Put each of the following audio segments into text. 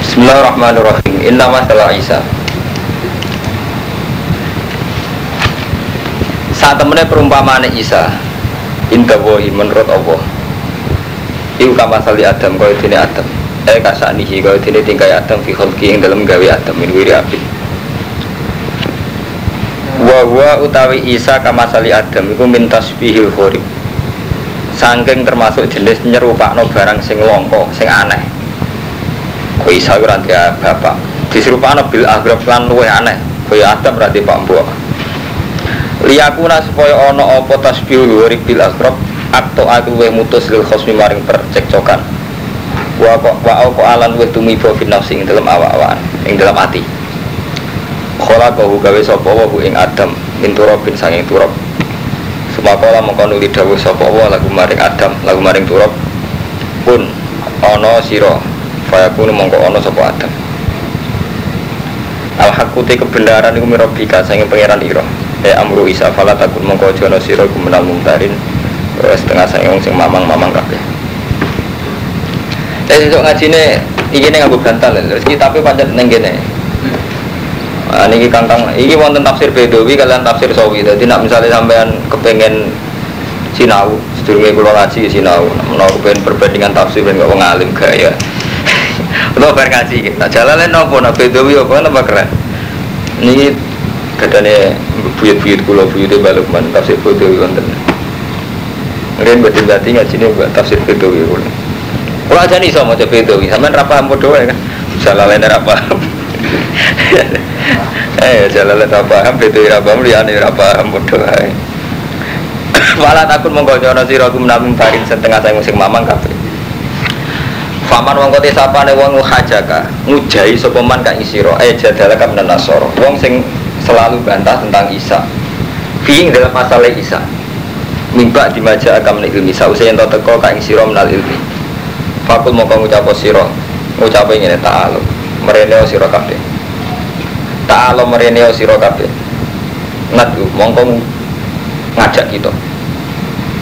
Bismillahirrahmanirrahim. Inna masalah Isa. Saat temennya perumpamaan Isa, Indah wohi menurut Allah. Iku kama sali Adam kau ini Adam. Eh kasanihi kau ini tingkai Adam fi kholki yang dalam gawe Adam min wiri abid. Wa wa utawi Isa kama sali Adam iku min tasbihil khurib. Sangking termasuk jenis nyerupakno barang sing longko, sing aneh. Kau Isa ora dia bapak. Diserupakno bil agrab lan luwih aneh. Kaya Adam berarti pak mbok. Liyakuna supaya ono apa tasbihul khurib bil agrab atau aku we mutus lil khosmi maring percekcokan wa kok wa kok alan we tumiba fi nafsi ing dalam awak-awakan ing dalam ati khola kau gawe sapa wa ing adam min turabin sanging turab sumakola mongko nuli dawuh sapa wa lagu maring adam lagu maring turab pun ana sira fayakunu mongko ana sapa adam al hakuti kebenaran iku mirabika sanging pangeran ira eh amru isa fala takun mongko aja ana sira gumenal mumtarin setengah saya sing mamang-mamang kabeh. Eh sesuk ngajine iki ning nganggo bantal lho. Iki tapi pancet ning kene. Nah, niki kangkang, iki wonten tafsir Bedawi kalian tafsir Sawi. Dadi nak misalnya sampean kepengen sinau, sedurunge kula ngaji sinau, menawa kepengen perbandingan tafsir ben kok wong gaya. Untuk bar ngaji, tak jalane nopo nak Bedawi apa napa keren. Niki kadane buyut-buyut kula baluk man tafsir Bedawi wonten. Kemudian batin batin ngaji ini buat tafsir Bedawi pun. Kalau aja nih sama coba Bedawi, sama rapa bodoh ya kan? Salah lain rapa. Eh, salah lain rapa, Bedawi rapa, melihat rapa bodoh. Malah takut mengkocono siro aku menabung barin setengah saya musim mamang kafe. Faman wong kote sapa ne wong hajaka ngujai sopeman kang isiro eh jadalah kam nasoro wong sing selalu bantah tentang Isa. Fiing dalam masalah Isa. Mimba dimaja agam nek ilmi. Sause yen teko kang sira menal ilmi. Fakul moko ngucap sira ngucap ngene ta'ala merene sira kabeh. Ta'ala merene sira kabeh. Ngadu mongko ngajak kita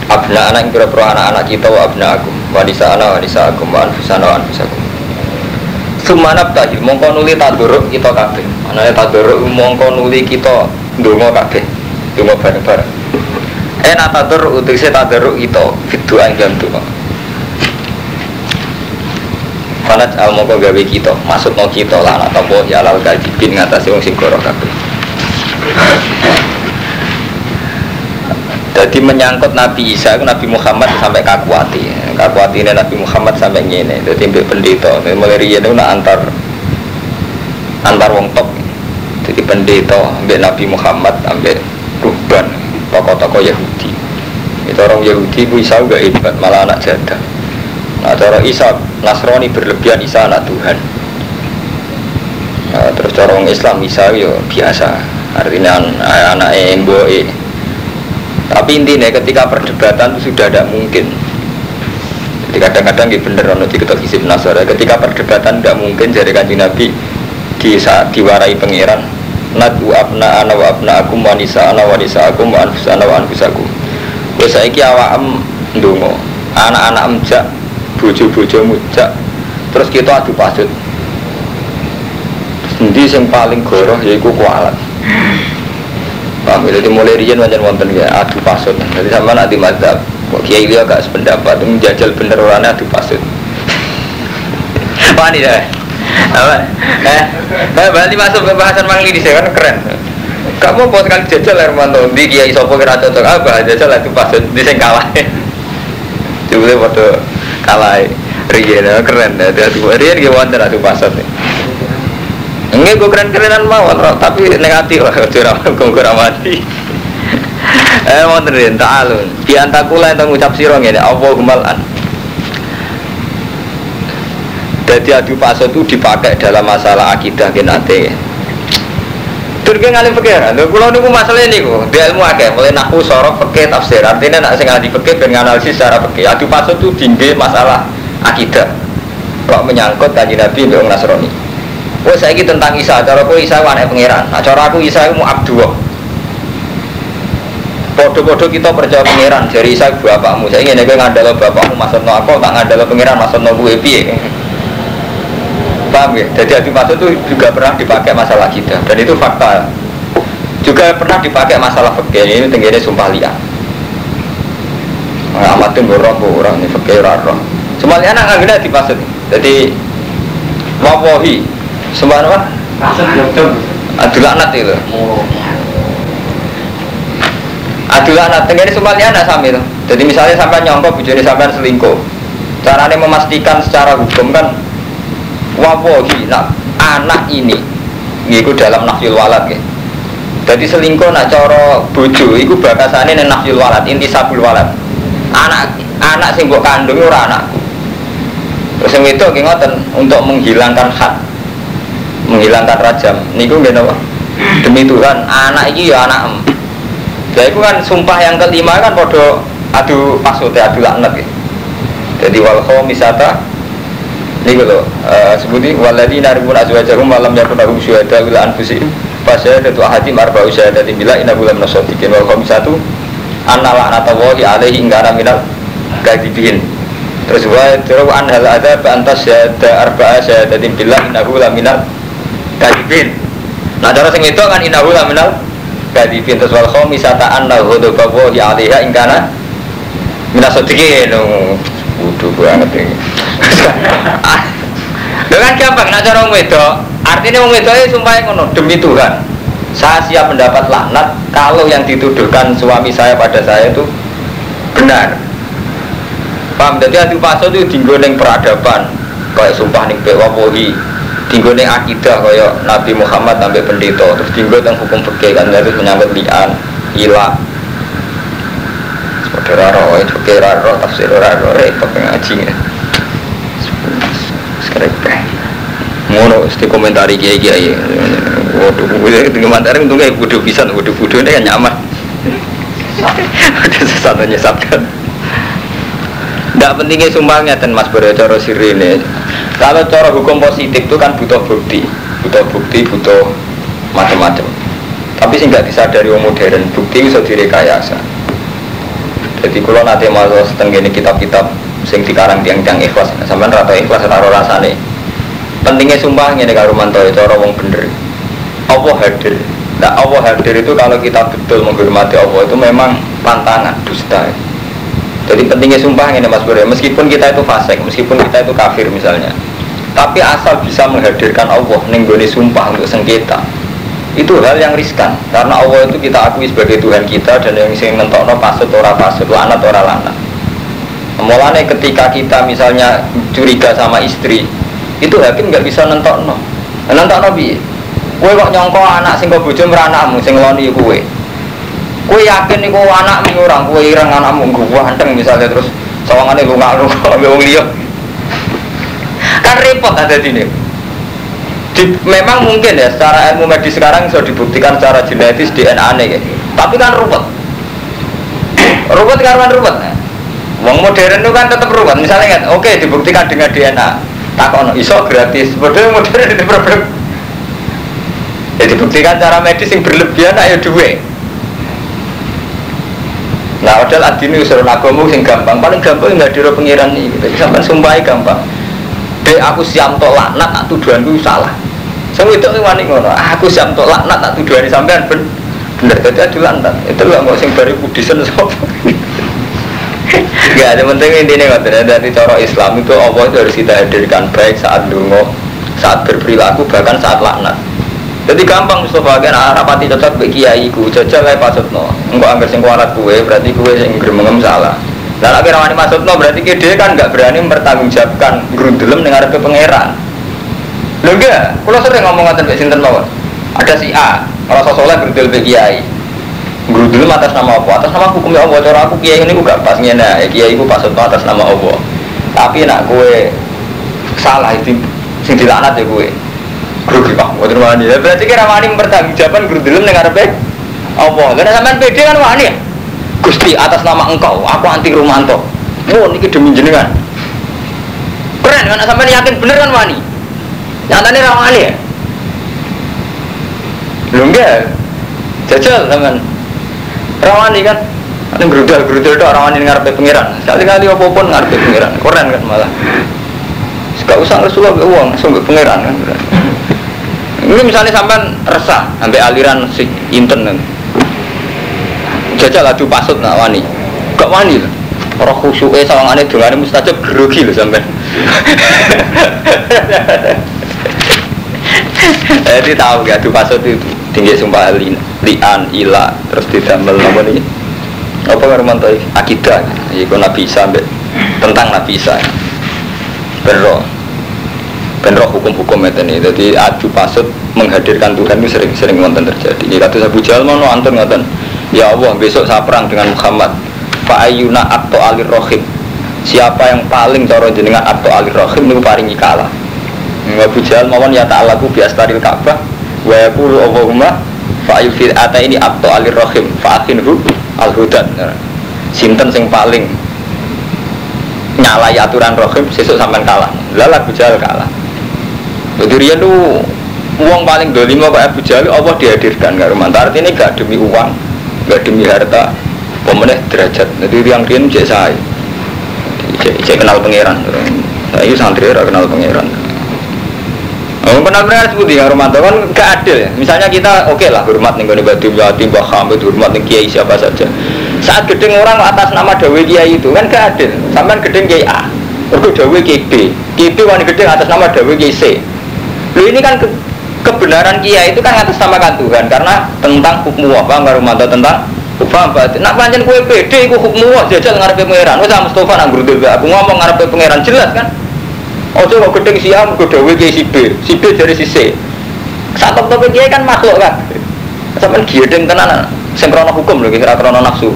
abna anak kira pira anak-anak kita wa abna aku wanisa ana wanisa aku wa anfusana wa anfusakum. Sumanap tahi mongko nuli taduruk kita kabeh. Anane taduruk mongko nuli kita ndonga kabeh ndonga bareng-bareng. Ena tadur utusnya tadur itu Fitu anggam tuh Fanat al moko gawe kita Maksud no kita lah Anak topo ya lal gajibin Ngatasi wong sing kabeh Jadi menyangkut Nabi Isa itu Nabi Muhammad sampai kakuati. Kakuati ini Nabi Muhammad sampai ngene. Jadi mbak pendeta. Mulai riyen itu antar Antar wong top Jadi pendeta Mbak Nabi Muhammad Sampai ruban Tokoh-tokoh Yahudi. Itu orang Yahudi itu Isa gak hebat Malah anak jadah. Nah cara Isa Nasrani berlebihan Isa anak Tuhan. Nah, Terus cara orang Islam Isa yo biasa. Artinya anak emboe tapi intinya ketika perdebatan itu sudah tidak mungkin. Jadi kadang-kadang gitu bener ono kita hisib nasara ketika perdebatan tidak mungkin jadi kanji nabi di saat diwarai pangeran nadu abna ana wa abna aku wanisa ana wanisa aku wa anfus ana wa anfus aku wes ndonga anak-anak emjak bojo-bojo mujak terus kita adu pasut Endi sing paling goroh yaiku kualat Paham ya? Jadi mulai rian wajan wonten ya adu pasut. Jadi sama nanti madzhab. Kok kiai dia agak sependapat menjajal bener orangnya adu pasut. Apa nih deh? Apa? Eh, berarti masuk ke bahasan mang ini kan keren. Kamu mau sekali jajal Hermanto di kiai sopo kira cocok apa jajal adu pasut di sing kalah. Coba waktu kalah rian keren. Adu rian gimana adu pasut nih. Enggak gue keren-kerenan mawon, tapi negatif lah gue mati. eh mau terin ta'alun di antakula yang ngucap sirong ini Allahumma an jadi adu paso itu dipakai dalam masalah akidah kinate Turki ngalim pikir, lho kula niku masalah ini kok, di ilmu akeh, mulai naku sorok fikih tafsir. Artinya nak sing ahli fikih ben analisis secara fikih. Adu paso itu tinggi masalah akidah. Kok menyangkut kanjeng Nabi mbek Nasrani. Wah saya tentang Isa, cara aku Isa wane pangeran. Nah, cara aku Isa mau abdua. Podo-podo kita percaya pangeran. Jadi Isa bapakmu. Saya ingin gue ngandalo bapakmu maksud no aku, tak ngandalo pangeran maksud no gue piye. Paham ya? Jadi hati pasut itu juga pernah dipakai masalah kita dan itu fakta. Juga pernah dipakai masalah fakir ini tenggine sumpah liat. Amatin borong orang ini fakir roh. Sumpah liat anak di pasut. Jadi wawahi sumpah apa? Adul anak itu. Adul anak tenggine sumpah liat anak sambil. Jadi misalnya sampai nyongkok bujuni sampai selingkuh. Caranya memastikan secara hukum kan wawohi nak anak ini itu dalam nafil walad ya. Jadi selingkuh nak coro bojo iku bakasane ning nafil walad inti sabul walad. Anak anak sing mbok kandung ora anak. Terus yang itu ngoten untuk menghilangkan hak menghilangkan rajam niku nggih napa? Demi Tuhan anak iki ya anak em. Ya itu kan sumpah yang kelima kan podo adu pasute adu laknat ya. Jadi wal misata ini gitu uh, sebuti waladhi naribun azwajahum malam yakun lahum syuhada wila anfusihim fasyahadatu ahadim arba'u syahadatin bila inna bulan nasodikin wal satu anna la'natawahi alaihi ingkara minal kadibin terus wa terus an hal ada antas syahada arba'a syahadatin bila inna bulan minal kadibin nah cara sing itu kan inna bulan minal kadibin terus wal khomisata anna hudubawahi alaiha ingkara minal sodikin bodoh banget ini. Dengan gampang nak cara wedok. Artinya wedok itu sumpah ngono demi Tuhan. Saya siap mendapat laknat kalau yang dituduhkan suami saya pada saya itu benar. Paham? Jadi hati paso itu neng peradaban. Kayak sumpah neng bewapohi tinggal neng akidah kayak Nabi Muhammad sampai pendeta terus tinggal neng hukum fikih kan itu menyangkut lian ilah Saudara roh, itu kira roh, tafsir roh, repot ngaji ya. Sekarang Ngono, mesti komentari kiai kiai. Waduh, gue komentari untungnya bodoh bisa, bodoh bodoh ini kan nyaman. Sesuatu nyesatkan. Tidak pentingnya sumbangnya dan Mas Bro cara siri ini. Kalau cara hukum positif itu kan butuh bukti, butuh bukti, butuh macam-macam. Tapi sih nggak disadari orang modern, bukti bisa direkayasa. Jadi kalau nanti masuk setengah ini kitab-kitab sing dikarang tiang-tiang ikhlas, sampai rata ikhlas rata rasane. Pentingnya sumpah ini kalau mantau itu orang wong bener. Allah hadir. Nah Allah hadir itu kalau kita betul menghormati Allah itu memang pantangan dusta. Jadi pentingnya sumpah ini Mas Bro, meskipun kita itu fasik, meskipun kita itu kafir misalnya, tapi asal bisa menghadirkan Allah nenggoni sumpah untuk sengketa, itu hal yang riskan. Karena Allah itu kita akui sebagai Tuhan kita dan yang sing no pasut ora pasut lanat ora lanat. Mulanya ketika kita misalnya curiga sama istri itu hakim nggak bisa nentokno. Nentokno bi kue kok nyongko anak sing kau bojo meranakmu sing loni kue yakin nih kue anak orang kue irang anakmu. Gue hanteng misalnya terus sawangannya lu nggak lu kalau lihat kan repot ada di sini di, memang mungkin ya secara ilmu medis sekarang sudah dibuktikan secara genetis DNA nih tapi kan ruwet. Ruwet karena ruwet. Wong modern itu kan tetap ruwet. Misalnya kan oke dibuktikan dengan DNA tak ono iso gratis. Bodoh modern itu problem. Ya dibuktikan cara medis yang berlebihan ayo duwe nah padahal adini usul agama sing gampang paling gampang nggak diro pengiran nih gitu. sampai sumpahi gampang Dek aku siam tolak nak tuduhanku salah saya itu wani ngono. Aku siap untuk laknat tak tuduh hari sampean ben bener tadi adu lantat. Itu lah mau sing bari kudisen sapa. Gak ada penting intinya ngoten dari cara Islam itu Allah itu harus kita hadirkan baik saat dungo, saat berperilaku bahkan saat laknat. Jadi gampang Mustafa kan rapati cocok bagi kiai ku jajal ae pasutno. Engko anggar sing kualat kue berarti kue sing gremengem salah. Dan akhirnya wani masukno berarti dia kan nggak berani mempertanggungjawabkan grundelem dengan pangeran. Lho enggak, kalau sering ngomong ngatain Mbak Sinten. Ada si A, merasa soleh berdil be kiai. Grudul atas nama apa? Atas nama hukumnya Allah. Cara aku kiai ini gak pas ngene, ya kiai ku pas atas nama Allah. Tapi nak gue salah itu sing dilaknat ya gue. Grogi Pak, mboten wani. Ya berarti kira wani mempertanggungjawaban grudul ning ngarepe Allah. Lah sampean pede kan wani ya? Gusti atas nama engkau, aku anti Rumanto. Oh niki demi jenengan. Keren kan sampean yakin bener kan wani? Nyatanya rawani ya? Lu enggak? Jajal teman. Rawani kan? Ini gerudal itu rawani ngarepe pengiran. Sekali kali apa pun ngarepe pengiran. Keren kan malah. Gak usah Rasulullah be uang, sampai pangeran kan. Ini misalnya sampean resah sampai aliran si internet. Jajal adu pasut nak wani. Gak wani lah. Orang khusyuknya sawangane dongane mustajab grogi lho sampean. Jadi tahu gak adu pasut itu tinggi sumpah li, lian ila terus didamel apa nih? Apa ngaruman tuh akidah? Iku nabi sampai tentang nabi Isa. Benro, benro hukum-hukum itu nih. Jadi adu pasut menghadirkan Tuhan itu sering-sering nonton terjadi. Ini kata Abu Jahal mau nonton nonton. Ya Allah besok saya perang dengan Muhammad. Pak Ayuna atau alir rohim. Siapa yang paling coro jenengan atau alir rohim itu paringi kalah. Abu Jahal mawon ya ta'alaku biastaril Ka'bah wa yaqulu Allahumma fa'il fil ata ini atau alir rohim fa'akinhu al hudan sinten sing paling nyalai aturan rohim sesuk sampean kalah lalu Abu Jahal kalah jadi dia tuh uang paling dolima Pak Abu Jahal Allah dihadirkan nggak rumah. Artinya gak demi uang gak demi harta pemenang derajat. Jadi yang dia cek saya. Cek kenal pangeran. Saya santri kenal pangeran. Oh, benar-benar seperti ya Romanto kan gak adil ya. Misalnya kita oke okay lah hormat nih kalau Badim Yatim, Mbah Hamid, hormat nih Kiai siapa saja. Saat gedeng orang atas nama Dawe Kiai itu kan gak adil. Sampai gedeng Kiai A, Dawe Kiai B, B wani gedeng atas nama Dawe Kiai Lu ini kan ke kebenaran Kiai itu kan atas namakan Tuhan karena tentang hukum apa nggak Romanto tentang Paham berarti, nak pancen kue pede, kue hukum wah jajal ngarepe pangeran. Wes Mustafa nang grudul aku ngomong ngarepe pangeran jelas kan? Ojo kok gedeng si A, gue dawe si B, si B dari si C. Saat top dia kan makhluk kan. Sampai gedeng tenan, sengkrono hukum loh, kira krono nafsu.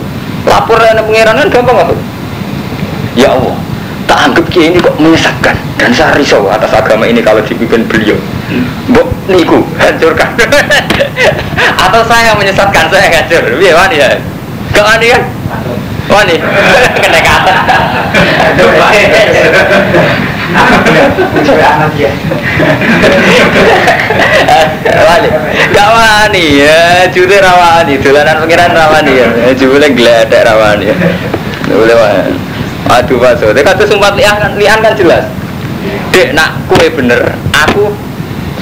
Lapor ya pengiran kan gampang apa? Ya Allah, tak anggap kiai ini kok menyesatkan dan saya risau atas agama ini kalau dipimpin beliau. Bok niku hancurkan. Atau saya menyesatkan saya hancur. Biar wani ya. Gak wani kan? Wani. Kena kata. Wani, gak wani ya, jute rawani, dolanan pengiran rawani ya, jule gledek rawani ya. Boleh wani. Aduh paso, dia kata lian kan, lian kan jelas. Dek nak kue bener, aku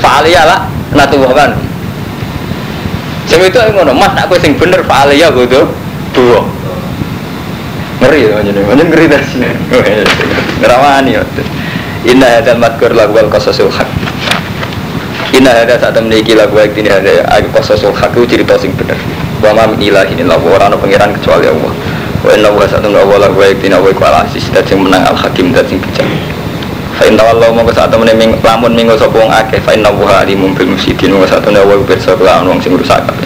faalia lah, nak tuh kan. Sing itu ngono, mas nak kue sing bener faalia gue tuh, dua. Ngeri ya, jadi ngeri dari sini. Ngerawani ya. Inna hadal madkur lagu wal qasasul haq Inna hadal saat memiliki lagu wal ini ada aku qasasul haq itu cerita sing bener Wa ma min ilahin illa wa orang pengiran kecuali Allah Wa inna wa saat Allah lagu wal ini wa iku asis dan sing menang al hakim dan sing bijak Fa inna wallahu mongko saat temene ming lamun minggu sapa wong akeh fa inna wa alimum bil mufsidin wa saat temene wa pirsa kelawan wong sing rusak kabeh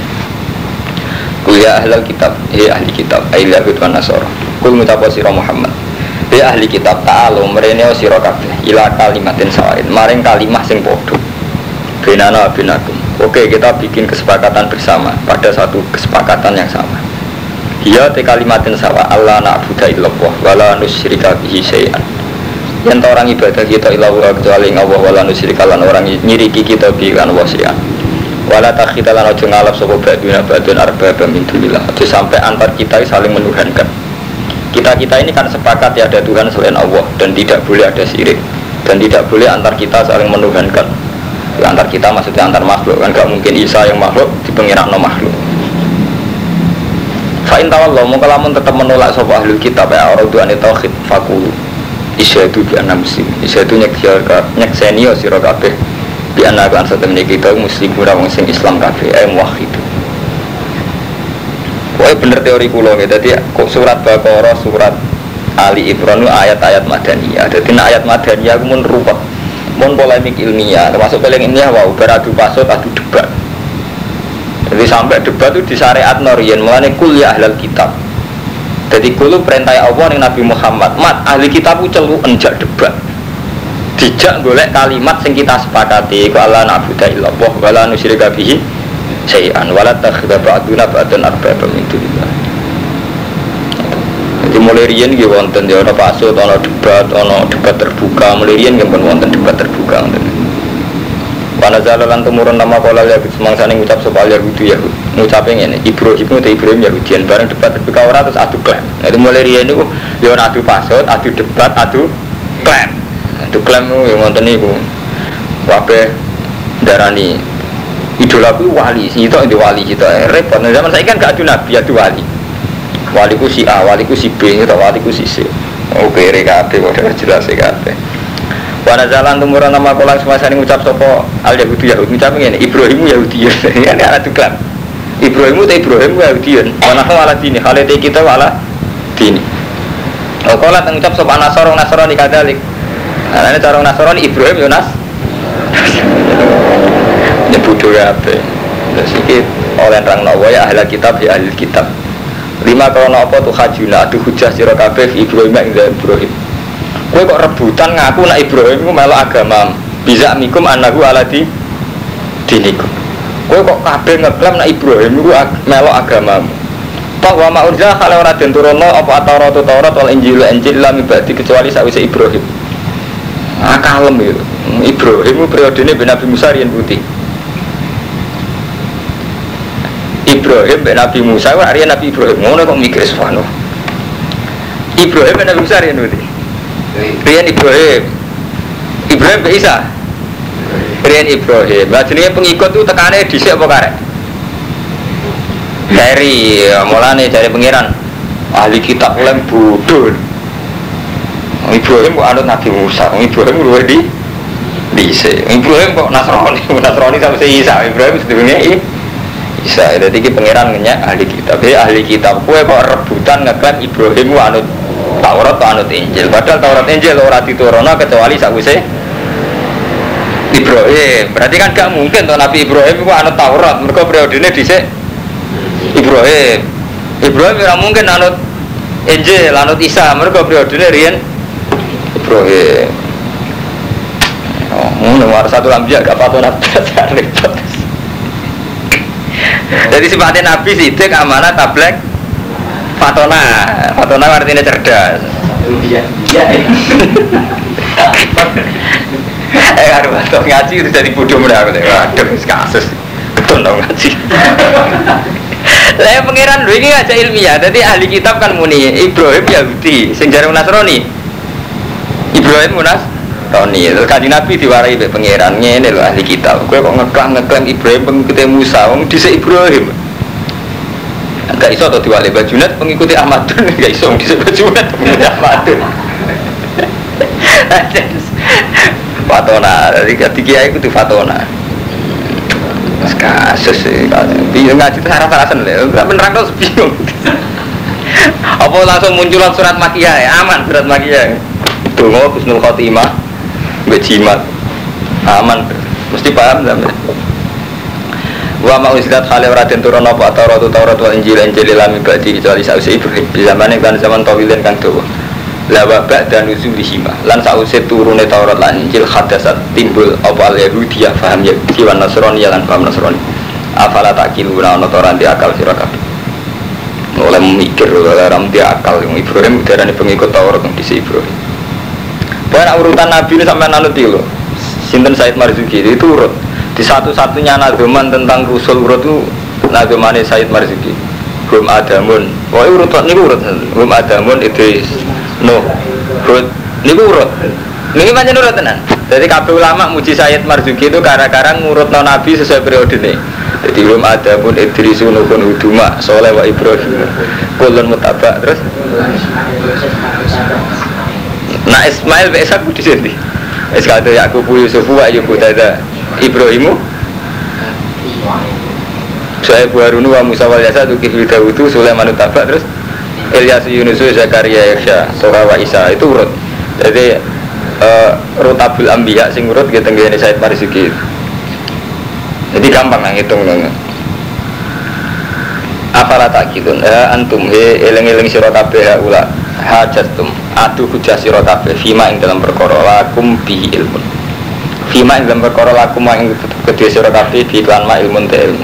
Kul ya ahlal kitab, ya ahli kitab, yahud wa nasara Kul mutapa sira Muhammad Be ahli kitab ta'alu merene sira kabeh ila kalimatin sawain maring kalimah sing padha. Benana binakum. Oke, kita bikin kesepakatan bersama pada satu kesepakatan yang sama. Dia te kalimatin sawa Allah na'budu illallah wala nusyrika bihi syai'an. Yang orang ibadah kita ilallah kecuali Allah wala nusyrika lan orang nyiriki kita bi kan wasian. Wala takhita lan aja ngalap sapa baduna badun arbaba min dunillah. Aja sampai antar kita saling menuhankan. Kita kita ini kan sepakat ya ada Tuhan selain Allah dan tidak boleh ada syirik. Dan tidak boleh antar kita saling menuhankan. Ya, antar kita maksudnya antar makhluk kan. Gak mungkin Isa yang makhluk di pengirak no makhluk Fa'in tawallah mau kalamun tetap menolak sopa ahli kitab ya orang tuan itu tauhid fakulu itu bi anna muslim isyadu nyek nyek senio siro kabeh bi anna kan satu kita muslim kurang sing Islam kabeh eh muwahhidu Pokoknya bener teori kulo gitu. Jadi surat Baqarah, surat Ali Imran ayat-ayat Madaniyah. Jadi ayat Madaniyah aku mun ruwet. Mun polemik ilmiah, termasuk paling ilmiah wow, beradu pasut, adu debat. Jadi sampai debat itu di syariat Norian, mengenai kuliah ahlal kitab. Jadi kulo perintah Allah nih Nabi Muhammad, mat ahli kitab itu celu enjak debat. Dijak golek kalimat sing kita sepakati, kalau nabi illallah wala nusyrika bihi sayan wala takhidha ba'duna ba'dan arbaba min dunillah. Jadi mulai rian gitu wonten ya ono pasut ono debat ono debat terbuka. Mulai rian gitu wonten debat terbuka wonten Wana zalalan temurun nama kola ya semangsa nih ngucap soal Yahudi Yahud ngucapin ini Ibrahim itu Ibrahim Yahudian bareng debat terbuka orang terus adu klaim nah, itu mulai rian itu ya adu pasut adu debat adu klaim Diklaim yang ngonten niku. Kabeh darani idola ku wali, itu itu wali kita repot. Nah, zaman saya kan gak ada nabi, ada wali. Wali ku si A, wali ku si B, itu wali ku si C. Oh kere kabeh, udah jelas kabeh. Wana jalan tumuran nama kolang semasa ini ngucap sopo al Yahudi Yahudi. Ngucap ini Ibrahimu Yahudi. Ini ada tukang Ibrahimu te Ibrahim Yahudi. Wana malah dini halnya kita malah dini. Kolat ngucap sopo Nasoro di kadalik Nah ini cara Nasoro Ibrahim Yunas Ini bodoh ya apa Terus oleh rang nawa ya ahli kitab ya ahli kitab. Lima kalau apa tuh hajuna? Aduh hujah sirah kabeh Ibrahim yang Ibrahim Gue kok rebutan ngaku nak Ibrahim gue melok agama bisa mikum anakku ala di dinikum Gue kok kabeh ngeklaim nak Ibrahim gue melok agama Toh wa ma'urja kalau ora den turono apa Taurat Taurat wal Injil Injil lam ibadi kecuali sakwise Ibrahim. Ah kalem itu. Ibrahim periode ini ben Nabi Musa riyen putih. Ibrahim ben Nabi Musa riyen Nabi Ibrahim ngono kok mikir. Ibrahim ben Nabi Musa riyen putih. Rian Ibrahim. Ibrahim ke Isa Rian Ibrahim. Nah jenisnya pengikut itu tekannya di apa karek? Dari ya, mulane dari pengiran Ahli kitab lem bodoh Ibrahim kok anut Nabi Musa? Ibrahim luar di Dise Ibrahim kok Nasrani? Nasrani sama si Isa. Ibrahim sebenarnya Isa. Jadi ini pengiran ngenyak ahli kitab. Ya ahli kitab kue kok rebutan ngeklaim Ibrahim anut Taurat atau anut Injil. Padahal Taurat Injil ora diturunno kecuali sakwise Ibrahim. Berarti kan gak mungkin tuh Nabi Ibrahim itu anut Taurat. Mereka periodenya dhisik Ibrahim. Ibrahim ora mungkin anut Injil, anut Isa. Mereka periodenya riyen Ibrahim. Oh, nomor satu lambiak gak patut nabi repot. Jadi sifatnya Nabi sidik amanah tablek Fatona, Fatona artinya cerdas. Iya, iya. Eh, aduh, atau ngaji itu jadi bodoh mudah aku Waduh, kasus. Betul dong ngaji. Saya pangeran dulu ini aja ilmiah. Jadi ahli kitab kan muni Ibrahim Yahudi, sing jarang Nasrani. Ibrahim Munas Roni, terus kaji Nabi diwarai be pangeran ini loh ahli kitab. Gue kok ngeklaim ngeklaim Ibrahim pengikut Musa, wong dhisik Ibrahim. Gak iso atau diwali bajunet pengikuti Ahmad Gak iso di bajunet pengikuti Ahmad Fatona, jadi ketika itu tuh Fatona. Kasus sih, bingung ngaji itu sarah sarasan lah, nggak beneran kau bingung. Apa langsung munculan surat makiyah ya, aman surat makiyah. Tuh mau Husnul Khotimah, bejimat, aman, mesti paham sampai wa ma usidat khale ora turun apa? Taurat Taurat wal Injil Injil lam ibadi kecuali sausi Ibrahim. Di zaman kan zaman tawilen kan dawa. La wa ba'da nuzulihima. Lan sausi turune Taurat lan Injil hadasat timbul apa? Al Yahudi ya paham ya? Wan Nasrani ya lan paham Nasrani. Afala takiluna ana ora di akal sira kabeh. Oleh mikir ram di akal. Ibrahim darani pengikut Taurat disi Ibrahim. Dan urutan Nabi ini sampai nanti loh Sinten Said Marzuki? Itu urut di satu-satunya nadoman tentang Rasul urut itu nadomane Said Marzuki Hum Adamun Wah urut ini urut. Hum Adamun Idris. Nuh. Hud ini urut. Ini macam urut tenan. Jadi kabeh ulama muji Said Marzuki itu karena-karena ngurut no Nabi sesuai periode ini jadi Hum Adamun Idris Nuhun Huduma Soleh wa Ibrahim. Kulun Mutabak terus? Nah Ismail Besak di sini. Es kata Yakub Yusuf wa Ayub Tada Ibrahimu? Saya Harunu wa Musa wal Yasa Tukif Dawudu Sulaiman Tabak terus. Ilyas Yunus Zakaria Irsya Sora wa Isa itu urut. Jadi uh, Rutabul Ambiya sing urut gitu ngene Said Marzuki jadi gampang lah ngitung nang Apalah tak gitu ya antum he eleng-eleng sira kabeh ya ula hajatum adu hujah sira kabeh fima ing dalam perkara lakum bi ilmun Fima ing dalam perkara laku ma ing kedua sira kabeh bi iklan ma ilmun te ilmu.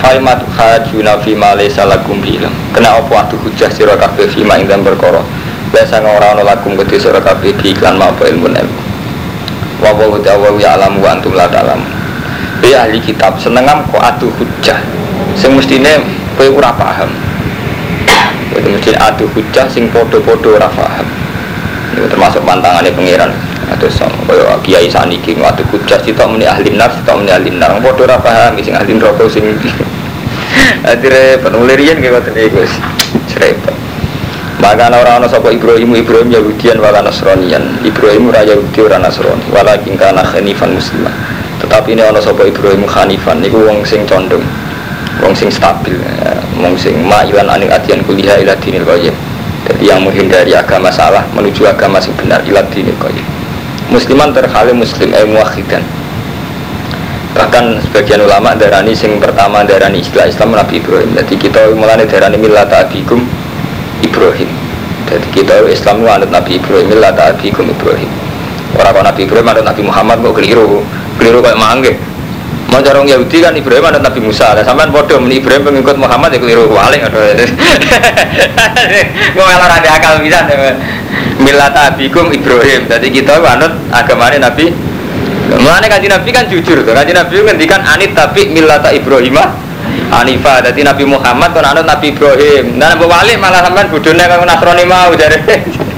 Faimat hajuna fima laysa lakum bi ilm. Kena apa adu hujah sira kabeh fima ing dalam perkara. Biasa ora ana lakum kedua sira kabeh bi iklan ma apa ilmun ilmu. Wa wa ya alam wa antum la ta'lam. Ya ahli kitab senengam kok adu hujah. Sing mestine kowe paham. Itu mesti adu hujah sing podo-podo ora paham. Itu termasuk pantangannya pangeran. kados kaya kiai saniki waktu kujas kita muni ahli nar kita muni ahli nar padha ora paham sing ahli neraka sing akhirnya penulirian kayak ngoten iki cerita. Maka orang orang sapa Ibrahim Ibrahim Yahudian wala Nasranian Ibrahim ora Yahudi ora Nasrani walakin kana khanifan musliman. Tetapi ini orang sapa Ibrahim khanifan niku wong sing condong wong sing stabil wong sing ma'ilan anil adian kuliah ila dinil qayyim jadi yang menghindari agama salah menuju agama sing benar ila dinil qayyim musliman terkali muslim eh muwahhidan bahkan sebagian ulama darani sing pertama darani istilah Islam Nabi Ibrahim. Jadi kita mulai darani millata abikum Ibrahim. Jadi kita Islam anut Nabi Ibrahim millata abikum Ibrahim. Orang Nabi Ibrahim anut Nabi Muhammad kok keliru. Keliru kayak mangge Mau corong Yahudi kan Ibrahim ada Nabi Musa. Nah, sampean bodoh meni Ibrahim pengikut Muhammad ya keliru walik atau Gue malah ada akal bisa. Milat abikum Ibrahim. Jadi kita anut agamanya Nabi. Mulane kaji Nabi kan jujur tuh. Kaji Nabi ngendikan anit tapi milata Ibrahimah Hanifah. Jadi Nabi Muhammad kan anut Nabi Ibrahim. Nah, Nabi Wali malah sampean budune kang Nasrani mau jadi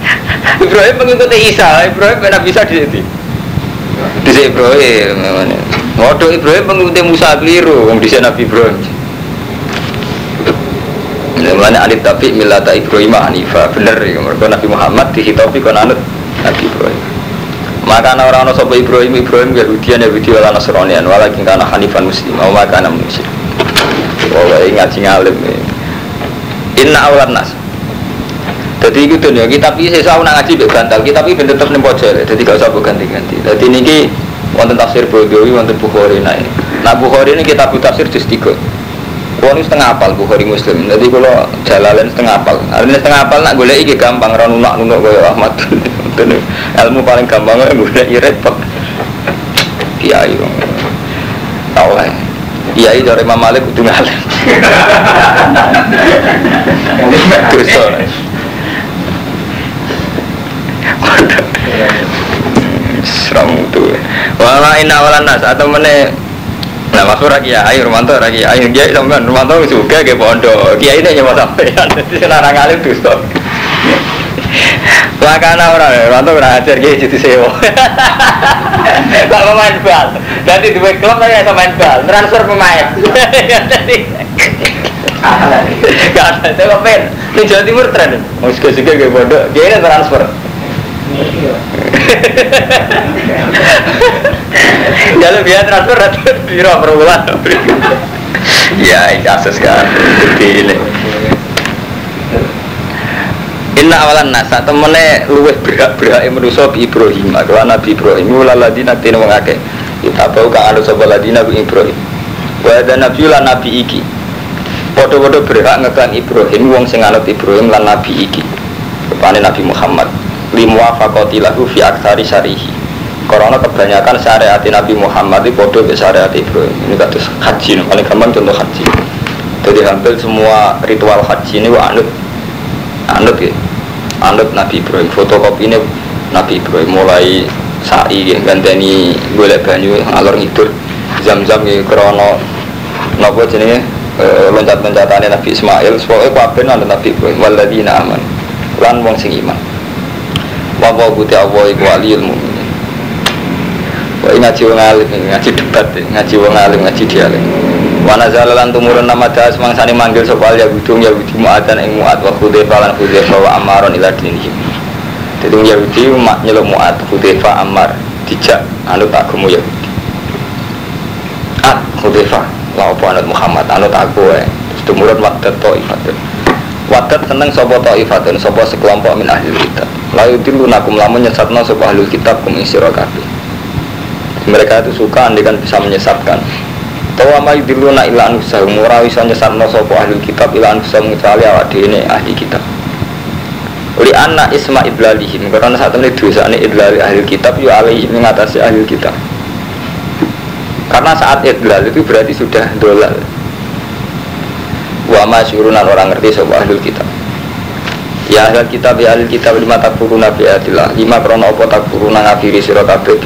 Ibrahim mengikuti Isa. Ibrahim Nabi bisa di sini. Di Ibrahim. Waduh Ibrahim mengikuti Musa keliru, wong dhisik Nabi Ibrahim. Mana alif tapi milata Ibrahim Hanifa bener ya mereka Nabi Muhammad dihitopi kon anut Nabi Ibrahim. Maka orang-orang sopo Ibrahim Ibrahim Yahudian Yahudi wala Nasranian walakin kana Hanifan Muslim wa maka kana musyrik. Wah ngaji ngalim. Inna awlan nas. Jadi itu tuh ya kitab ini saya nak ngaji bantal kitab ini tetap nih pojok jadi gak usah ganti-ganti. Jadi ini wonten tafsir Bodowi, wonten Bukhari ini. Nah Bukhari ini kita tafsir juz tiga. Wong ini setengah apal Bukhari Muslim. Jadi kalau jalalan setengah apal. Artinya setengah apal nak golek iki gampang ra nunak nunak kaya Ahmad. Ilmu paling gampang golek repot. Kiai wong. Tahu lah. Kiai dari Imam Malik kudu ngalim. Dosa. Seram itu. Wala inna walan nas atau mana Nah maksud lagi ya, ayo Romanto lagi, ayo dia sampean. Romanto juga ke pondok, kiai ini nyawa sampean, jadi larang alim tuh stop. Lakana orang, Romanto orang ajar kiai jadi sewa. Gak main bal, jadi dua klub saya bisa main bal, transfer pemain. Gak ada, saya pengen. Ini Jawa Timur tren, mau suka-suka ke pondok, kiai ini transfer. Kalau biar transfer atau biro per bulan. Ya, ini kasus kan. Jadi ini. Inna awalan nasa temene luweh berak berak manusia bi Ibrahim adalah Nabi Ibrahim wala ladina tin wong akeh kita bau kang anu sapa ladina bi Ibrahim wa ada nabi lan nabi iki padha-padha berak ngekang Ibrahim wong sing anut Ibrahim lan nabi iki rupane Nabi Muhammad limuwafaqati lahu fi aktsari syarihi karena kebanyakan syariat Nabi Muhammad itu bodoh ke syariat Ibrahim. Ini kata haji paling gampang contoh haji. Jadi hampir semua ritual haji ini anut anut ya. Anut Nabi Ibrahim. Fotokopi ini Nabi Ibrahim. Mulai sa'i ya ganteni golek banyu alur ngidur. Zam-zam ya krono nopo jenenge? E, loncat-loncatane Nabi Ismail. Pokoknya kabeh anut Nabi Ibrahim. Waladina aman. Lan wong sing iman. Wawa buti Allah iku wali ilmu Wah ngaji wong alim, ngaji debat, ngaji wong alim, ngaji dialek. Wana zalalan tumurun nama das mangsani manggil sopal ya budung ya budi muatan ing muat wa khudaifa lan khudaifa wa amaron ila dinihim. Jadi Yahudi mak nyeluk muat khudaifa amar dijak anut agama Yahudi. Ah khudaifa la apa anut Muhammad anut aku. Terus tumurun wadat taifatun. Wadat seneng sapa taifatun sapa sekelompok min ahli kitab. Lalu tilu nakum lamun nyesatno sapa ahli kitab kum mereka itu suka andikan bisa menyesatkan. Tawa ma yudiluna ila anfusahum. Ora iso nyesatno sapa ahli kitab ila anfusahum kecuali awak dhewe ahli kitab. Uli anna isma idlalihim karena saat ini dosane idlali ahli kitab ya alaihi mengatasi ahli kitab. Karena saat idlal itu berarti sudah dolal. Wa masyurunan orang ngerti sapa ahli kitab. Ya ahli kitab ya ahli kitab lima takfuruna bi ayatillah lima krono apa takfuruna ngafiri sira kabeh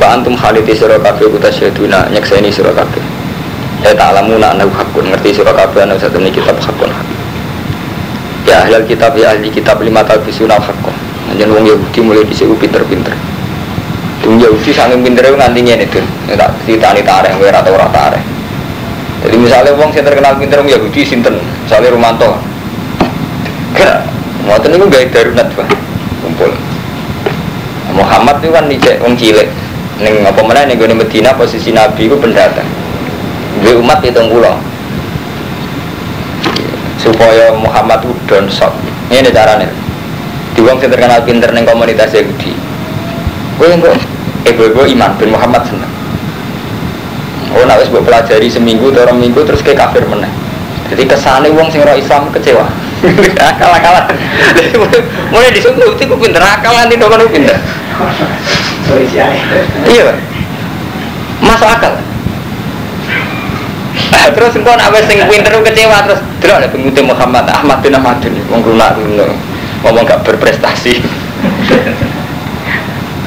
Wa antum khaliti sira kabeh kutasyaduna nyekseni sira kabeh. Ya ta'lamuna annahu hakun ngerti sira kabeh satu ini kitab hakun. Ya ahli kitab ya ahli kitab lima talbisuna hakun. Anjen wong Yahudi mulai dhisik pinter-pinter. Wong Yahudi saking pintere nganti ngene itu. Tak ditani tareh kowe ora tau. Jadi misalnya wong sing terkenal pinter wong Yahudi sinten? Misalnya Romanto. Kira ngoten niku gawe darunat, Pak. Kumpul. Muhammad itu kan dicek wong cilik. Ning apa meneh ning gone Medina posisi Nabi itu pendatang. Duwe umat hitung pulau supaya Muhammad itu down shock ini caranya di wong sing terkenal pinter neng komunitas Yahudi. Gue kok ibu-ibu iman bin Muhammad seneng. Oh nak wis pelajari seminggu atau minggu terus kayak kafir meneh jadi kesane wong sing roh Islam kecewa. Akal-akalan. Mulai disuruh itu ku pinter akal nanti dong kan pinter iya masuk akal. Terus engkau nak wes sing pinter kecewa terus delok ada pengikuti Muhammad Ahmad bin Ahmad ini wong lunak ngomong gak berprestasi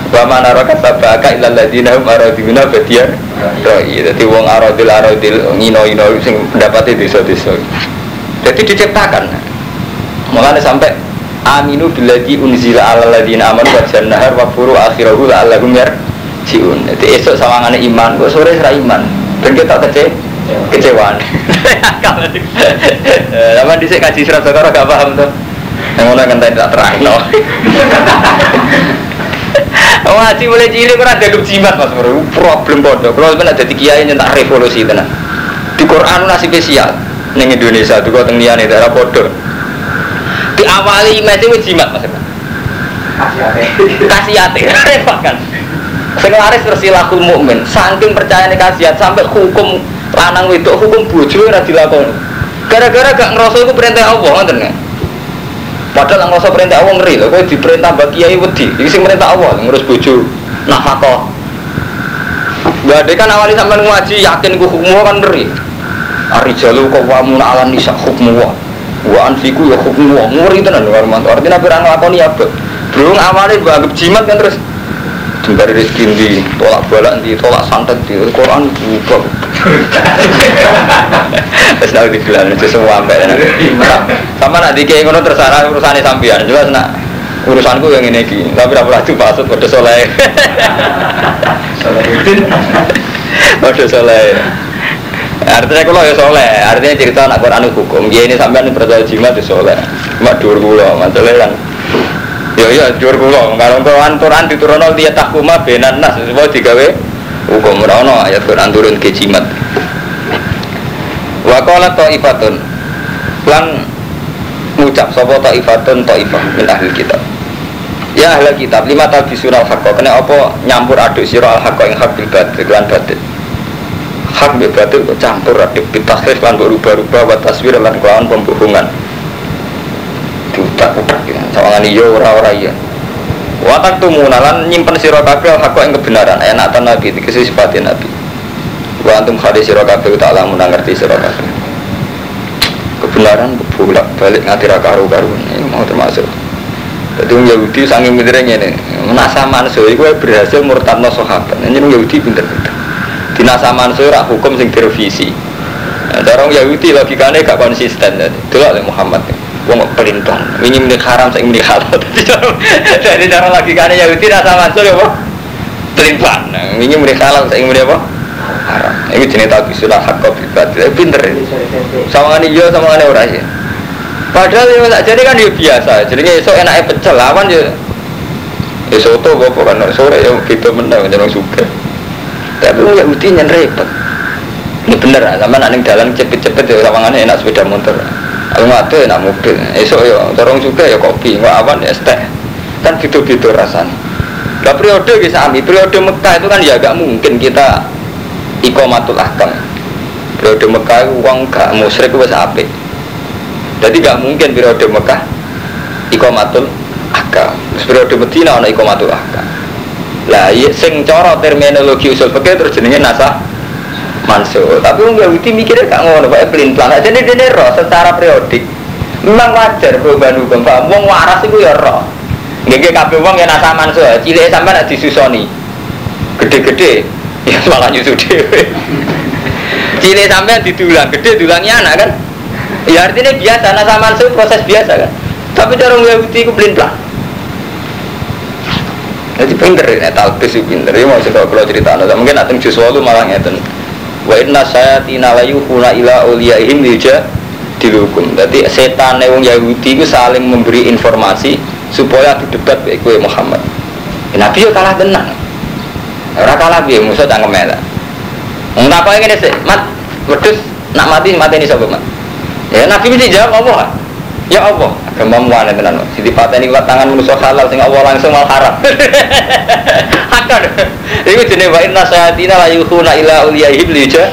Wa mana raka sabaka ilal ladina hum aradina badian Roi, jadi wong aradil aradil ngino-ino sing pendapatnya desa-desa. Jadi diciptakan. Makanya sampai Aminu biladi unzila ala ladina aman wa jannahar wa furu akhirahu la'allahum yarjiun. Jadi esok sawangane iman, kok sore serah iman? Dan kita kecewa kecewaan. Lama di sini kaji surat Bakara gak paham tuh yang mana kan tidak terang no Oh ngaji mulai cilik kan ada jimat mas bro. Problem bodoh. Kalau sebenarnya ada kiai nyentak revolusi tenan di Quran nasi spesial. Neng Indonesia tuh tengian itu era bodoh. Diawali image jimat mas kasih hati repot kan? Senglaris tersilakul mukmin, saking percaya nih kasihat sampai hukum lanang itu hukum bojo ora dilakoni. Gara-gara gak ngerasa itu perintah Allah ngoten Padahal ngerasa perintah Allah ngeri lho, kowe diperintah mbak kiai wedi. Iki sing perintah Allah ngurus bojo nafkah. Ade kan awali sampean ngaji yakin ku hukum kan ngeri. Ari jalu kok wamun ala nisa hukum wa. Wa anfiku ya hukum wa. Ngeri tenan lho Artinya ora nglakoni apa. Belum awalnya anggap jimat kan terus Jembari rezeki di tolak balak di tolak santet di Quran buka. Terus tahu di bulan itu semua sampai. Sama nak dikei ngono terserah urusannya sampean. Jelas nak urusanku yang ini ki. Tapi apa lagi pasut pada soleh. Pada soleh. Artinya kalau ya soleh, artinya cerita anak Quran hukum. Dia ini sampai percaya jimat itu soleh. Cuma dua pulau, masalahnya kan. Ya ya kula, kalau Quran Quran diturunno dia takuma benan nas semua digawe hukum ora ayat Quran turun ke jimat. Wa qala taifatun lan ngucap sapa taifatun taifah min ahli kitab. Ya ahli kitab lima talbisul haqqa kena apa nyampur aduk sira al haqqa ing hak bil batil batil. Hak bil batil campur aduk bitakhif lan berubah-ubah wa taswir lan kelawan pembohongan diutak-utak ya. Sawangan iya ora-ora iya. Watak tumunalan nyimpen sira kabeh hak yang kebenaran. Enak tan nabi? Sifatin nabi. Wa antum khadi sira kabeh tak lamun ngerti sira kabeh. Kebenaran bolak balik ngatira karu-karu ini mau termasuk. Jadi orang Yahudi sangat pinternya ini Nasa manso itu berhasil murtadno sahabat. Ini orang Yahudi pinter-pinter. Di nasa manso hukum sing direvisi. Nah, orang Yahudi logikanya gak konsisten. Itulah Muhammad wong pelintang ini milik haram saya milik halal. Jadi cara lagi kan ya tidak sama masuk ya pak pelintang ini milik halal saya milik apa? Haram. Ini jenis tahu sudah hak kopi batil pinter. Ini sama ini iya sama ini orang sih. Padahal yang tak jadi kan ya biasa. Jadi esok enaknya pecel lawan ya ya soto gue kan. Sore ya kita menang jangan suka tapi ya mesti repot. Ini bener sama nanti dalam cepet-cepet ya sama enak sepeda motor Aku ngadu enak mobil, esok ya, dorong juga ya kopi, nggak awan ya teh. Kan gitu-gitu rasanya. Lah periode bisa ambil, periode Mekah itu kan ya gak mungkin kita ikomatul akam. Periode Mekah uang gak musyrik itu ape. Jadi gak mungkin periode Mekah ikomatul akam. Terus periode Medina ada ikomatul akam. Lah iya sing cara terminologi usul fikih terus jenenge nasah mansuh tapi orang Yahudi mikirnya gak ngono pak pelin pelan aja nih dia roh secara periodik. Memang wajar perubahan hukum pak. Wong waras itu ya roh. Gak kabeh wong ya nasa mansuh cilik sampai nak disusoni. Gede-gede. Ya malah nyusu dewe cilik sampai didulang. Gede dulangnya anak kan? Ya artinya biasa. Nasa mansuh proses biasa kan? Tapi cara Yahudi itu pelin pelan Jadi pinter ya, talbis itu pinter. Ya mau kalau cerita mungkin nanti jus walu malah ngeten. Wa inna saya tina layu huna ila uliyaihim yuja dilukum. Jadi setan wong Yahudi itu saling memberi informasi supaya debat baik kue Muhammad. Ya, Nabi yo kalah tenang. Ora kalah piye musuh ngemela. Wong tak ngene sih, mat wedhus nak mati mati ini sapa mat. Ya Nabi mesti jawab apa? Ya Allah, agama mana tenan. Siti pateni kuat tangan manusia halal sing Allah langsung mal haram. Hakon. Iku jenenge wa inna sayatina la yukhuna ila uliyaihim lija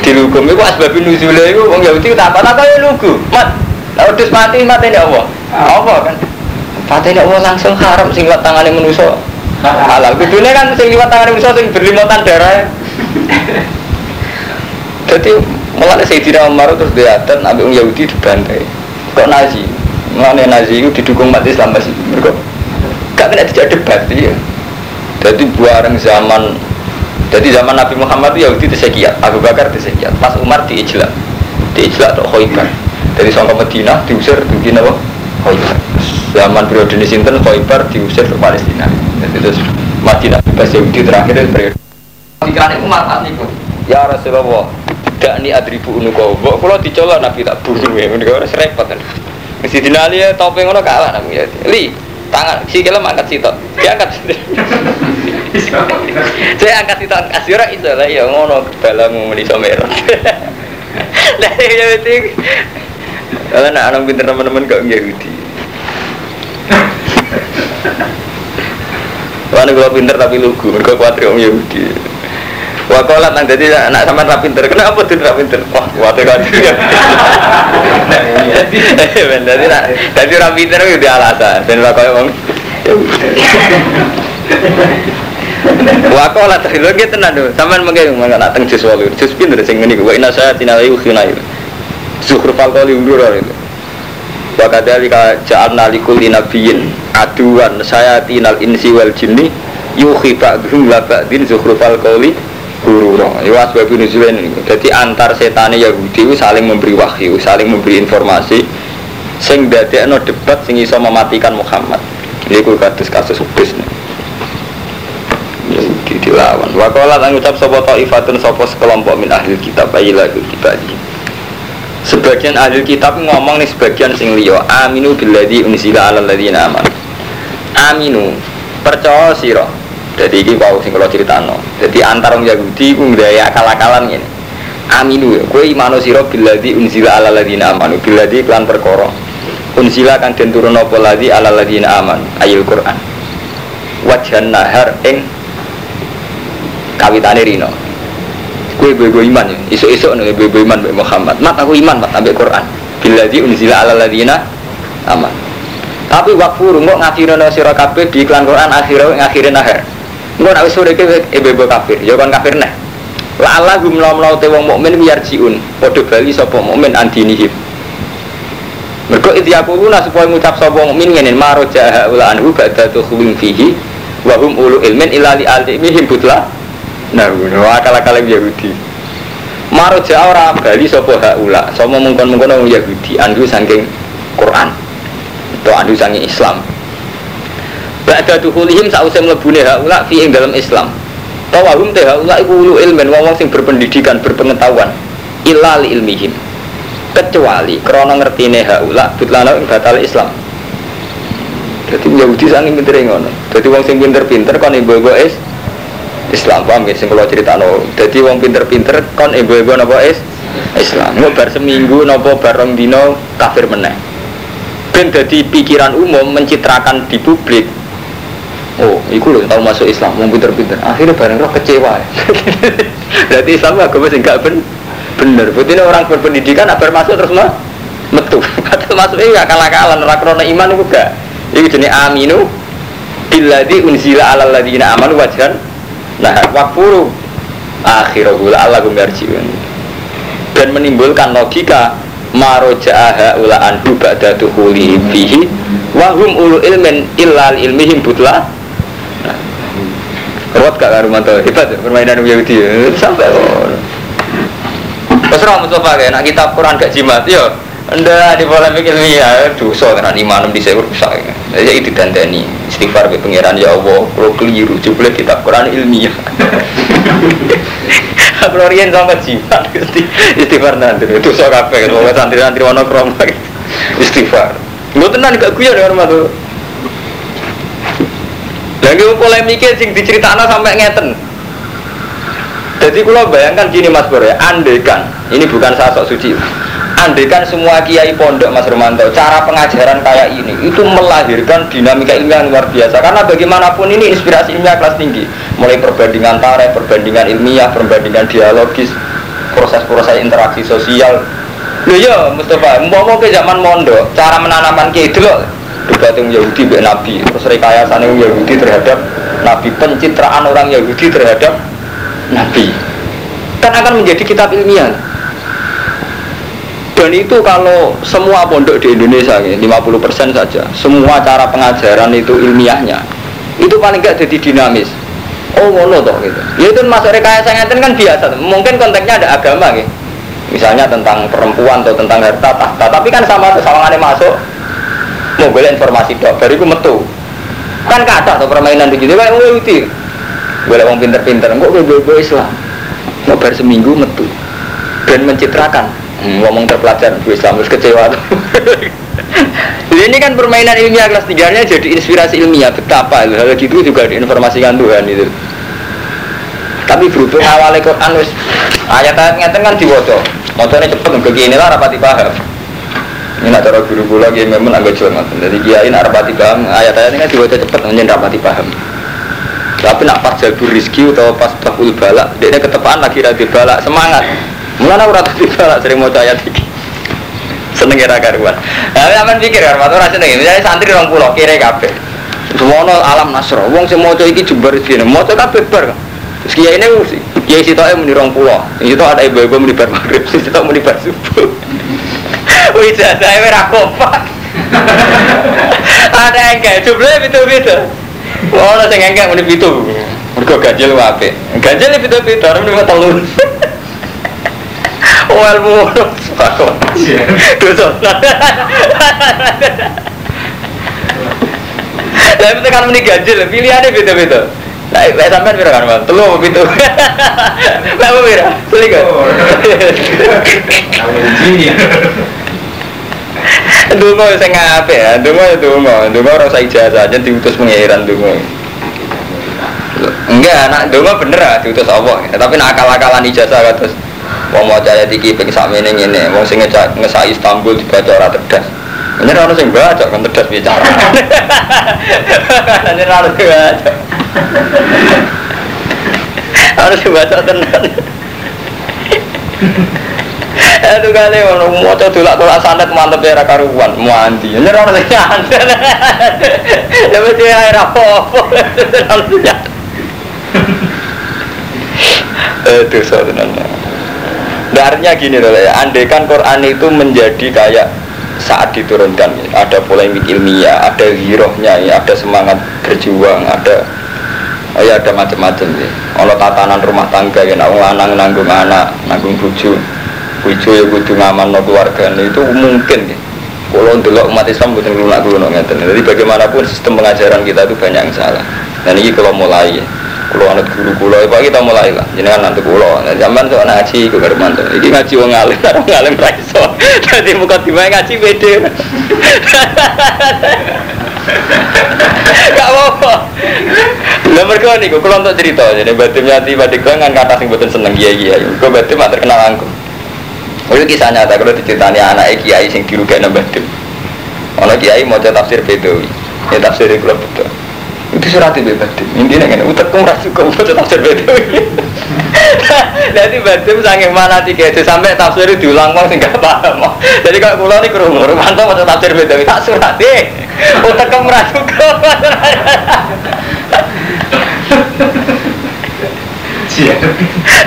dilukum iku asbab nuzule iku wong Yahudi tak apa tak ya lugu. Mat. Lah wedhus mati mateni Allah. Apa kan? Pateni Allah langsung haram sing kuat tangane manusia halal. Kudune kan sing liwat tangane manusia sing berlimotan darah. Jadi malah Sayyidina Umar terus ambil orang Yahudi dibantai kok Nazi. Mengenai Nazi itu didukung umat Islam masih mereka gak kena tidak debat ya jadi buareng zaman jadi zaman Nabi Muhammad itu Yahudi disekiat Abu Bakar disekiat pas Umar diijlak. Diijlak atau Khoibar. Dari Songkok Medina diusir di apa Khoibar. Zaman periode ini Sinten? Khoibar diusir ke Palestina. Jadi terus Madinah bebas Yahudi terakhir periode. Pikiran itu manfaat nih ya Rasulullah dak ni adribu unuko mbok kula dicolok nabi tak bunuh ya. Menika ora repot kan? Mesti dinali ya topeng ngono kalah nabi. Ya li tangan. Si kela angkat sitok. Diangkat. Saya angkat sitok. Kasih ora iso lah ya. Ngono balamu meni merah. Lah ya itu kalau nak anak pinter teman-teman gak Yahudi Karena gue pinter tapi lugu, mereka khawatir om Yahudi. Wakolat nang jadi anak sama ra pinter. Kenapa tuh ra pinter? Wah, kuwate kan. Jadi nak jadi ra pinter itu alasan. Dan wakolat wong. Wakolat lho nggih tenan lho. Sampeyan mengke nak teng jus 8. Jus pinter sing ngene wa inna saya tinalayu khinayu. Zuhrufal qawli undur itu. Wa kadzalika ja'alna likulli nabiyyin aduan sayatinal insi wal jinni yuhi ba'dhum la ba'din zukhrufal qawli gurura itu asbab nuzul jadi antar setan Yahudi itu saling memberi wahyu saling memberi informasi sing no debat sing iso mematikan Muhammad. Ini ku kasus nih. Yahudi dilawan. Wakola tang ucap sopo ta'ifatun sopo sekelompok min ahli kitab ayi lagu kibadi sebagian ahli kitab ngomong nih sebagian sing liyo aminu billadhi unisila ala ladina aman aminu percaya sirah jadi ini wow sing kalau cerita no. Jadi antar orang Yahudi ku ngdaya akal-akalan ini. Aminu ya, kue imano siro biladi unzila ala ladina amanu biladi klan perkoro. Unzila kan den turun apa ladi ala ladina aman ayil Quran. Wajan nahar ing kawitane rino. Kue bebo iman ya, isu-isu nih bebo iman Muhammad. Mat aku iman mat ambil Quran. Biladi unzila ala ladina aman. Tapi wakfu rungok ngakhirin sira kabeh di iklan Quran akhirnya ngakhirin akhir. Engko nek wis sore iki ibu kafir, ya kon kafir neh. La Allah gum lau te wong mukmin yarjiun, padha bali sapa mukmin. Mergo itu aku luna supaya ngucap sapa mukmin ngene maro jaha ula anhu ba'da tukhwin fihi wa hum ulu ilmin ila li alimihim butla. Nah, akal-akal Yahudi. Maro jaha ora bali sapa haula, sapa mungkon-mungkon wong Yahudi andu saking Quran. Atau andu saking Islam. Ba'da dukhulihim sausai mlebune haula fi dalam Islam. Tawahum teh haula iku ulu ilmen wong sing berpendidikan, berpengetahuan. Illa li ilmihim. Kecuali krana ngertine haula butlana ing batal Islam. Jadi Yahudi sangi pinter ngono. Jadi wong sing pinter-pinter kon ibu-ibu is Islam paham ya sing kula critakno. Dadi wong pinter-pinter kon ibu-ibu napa is Islam. Mau bar seminggu napa bareng dino kafir meneh. Ben dadi pikiran umum mencitrakan di publik oh itu loh tahu masuk Islam mau pinter-pinter. Akhirnya bareng roh kecewa. Berarti Islam agama sih gak ben bener. Berarti orang berpendidikan apa masuk terus mah metu. Atau masuk ini akal-akalan rakrono iman itu gak. Itu jenis aminu biladi unzila ala ladina amanu wajhan nah wakfuru akhirahul ala gumarjiun dan menimbulkan logika maroja'a ula anhu ba'da tuhuli fihi wahum ulu ilmin illal ilmihim butla Ruwet gak karo mantu hebat ya permainan Yahudi ya sampai oh. Terus orang Mustafa kayak nak kitab Quran gak jimat yo Ndak di polemik ilmiah dosa tenan iman di saya rusak. Jadi itu dandani istighfar be pangeran ya Allah, kalau keliru jebule kitab Quran ilmiah. Kalau riyen sama jimat istighfar nanti itu sok kabeh kalau santri-santri ono krom istighfar. Lu tenan gak guyon ya hormat tuh. Lagi polemiknya sing diceritakan sampai ngeten. Jadi kalau bayangkan gini Mas Bro ya, andekan ini bukan saya sok suci. Andekan semua kiai pondok Mas Romanto, cara pengajaran kayak ini itu melahirkan dinamika ilmiah yang luar biasa. Karena bagaimanapun ini inspirasi ilmiah kelas tinggi, mulai perbandingan tarikh, perbandingan ilmiah, perbandingan dialogis, proses-proses interaksi sosial. Loh ya Mustafa, mau ke zaman mondok, cara menanamkan kiai loh debat yang Yahudi be Nabi, terus rekayasa yang Yahudi terhadap Nabi, pencitraan orang Yahudi terhadap Nabi, kan akan menjadi kitab ilmiah. Dan itu kalau semua pondok di Indonesia ini 50% saja semua cara pengajaran itu ilmiahnya itu paling gak jadi dinamis. Oh ngono toh gitu. Ya itu masuk rekayasa ngeten kan biasa mungkin konteksnya ada agama gitu. Misalnya tentang perempuan atau tentang harta tahta tapi kan sama tuh masuk mau boleh informasi dok itu metu. Kan kata atau permainan begitu kayak mau itu boleh mau pinter-pinter kok gue Islam mau ber seminggu metu. Dan mencitrakan. Hmm, ngomong terpelajar gue Islam terus kecewa ini kan permainan ilmiah kelas tiganya jadi inspirasi ilmiah betapa hal gitu juga diinformasikan Tuhan itu. Tapi berhubung awal Quran ayat-ayat ngeten kan diwaca. Macane cepet begini lah rapati paham ini nak cara guru memang agak cuma jadi kiai nak rapati paham ayat-ayat ini kan diwaca cepet hanya rapati paham tapi nak pas jalur rizki atau pas tahul balak dia ketepaan lagi rati balak semangat Mulane ora tadi balak sering mau ayat iki. Seneng ra karuan. Lah sampean pikir kan waktu ora seneng. Misalnya santri 20 kire kabeh. Semono alam nasro. Wong sing maca iki jembar dene. Maca kabeh bar. Terus kiai ini kiai sitoke muni 20. Itu ada ibu-ibu muni bar maghrib, sitok muni bar subuh. Wih, saya ora kompak. Ada yang kayak jumlahnya itu-itu. Oh, sing engkek muni pitu. Mergo ganjil wae. Ganjil pitu-pitu, ora muni telur. Oh ilmu dosa. Lah itu kan muni ganjil, pilihannya beda-beda. Lah lek sampean pira kan, Bang? Telu apa pitu? Lah apa pira? Selikur. Dungo sing apik ya, dungo ya dungo, dungo ora usah ijazah aja diutus pengiran dungo. Enggak, anak dungo bener ah diutus Allah, tapi nak akal-akalan ijazah terus Wong mau caya tiki pengen sak ini ini, wong sing ngecak ngesai Istanbul dibaca orang terdas. Ini orang sing baca kan terdas bicara. Ini orang sing baca. Harus baca tenan. Itu kali orang mau coba tulak tulak sandet mantep ya karuan mandi. Ini orang sing nyantet. Ya mesti air apa. Itu soalnya. Artinya gini loh ya, kan Quran itu menjadi kayak saat diturunkan ada polemik ilmiah, ada girohnya ya, ada semangat berjuang, ada oh ya ada macam-macam ya. Allah tatanan rumah tangga ya, nang lanang nanggung anak, nanggung buju, buju ya butuh ngaman no keluarga itu mungkin ya. Kalau untuk umat Islam butuh lunak dulu ngeten. Jadi bagaimanapun sistem pengajaran kita itu banyak yang salah. Dan ini kalau mulai ya kulo anut guru kulo apa kita mulai lah jenengan nanti kulo nah zaman soal ngaji gue baru mantu ini ngaji wong alim wong alim raiso jadi muka tiba ngaji beda. Gak apa-apa. Lah mereka nih gue untuk cerita. Jadi batim nyati batik kan kata sing betul seneng kiai kiai gue batim terkenal itu kisah nyata kalau diceritani anak kiai sing dirugikan batim Ono kiai mau tafsir bedawi ya tafsir itu betul itu surat itu badim intinya kan utak kum suka mau tafsir bedawi jadi badim sangat mana tiga itu sampai tafsir itu diulang mau sehingga paham. Jadi kalau pulau ini kerumur mantap mau tafsir bedawi tak surat deh utak kum suka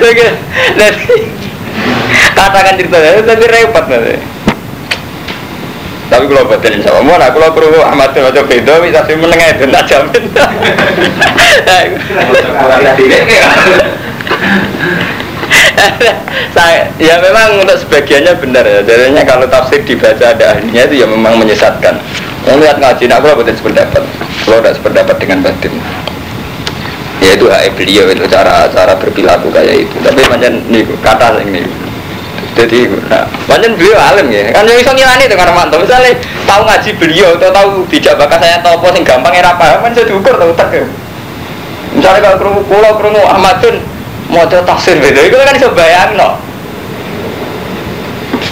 Oke, jadi katakan cerita tapi repot nanti. Tapi kalau batin insya Allah, nah kalau perlu Ahmad bin Wajah beda, bisa sih menengah itu tak jamin. saya ya memang untuk sebagiannya benar ya. Jadinya kalau tafsir dibaca ada ahlinya itu ya memang menyesatkan. Yang lihat ngaji nak kalau betul sependapat. Kalau tidak sependapat dengan batin. Ya itu hak beliau itu cara cara berperilaku kayak itu. Tapi macam nih kata ini jadi nah, macam beliau alim ya. Kan yang bisa ngilani itu karena mantap misalnya tahu ngaji beliau atau tahu tidak bakal saya tahu apa yang gampang era apa kan saya diukur tak ya. Misalnya kalau kerungu pulau kerungu Ahmadun mau tafsir beda. Itu kan bisa bayang no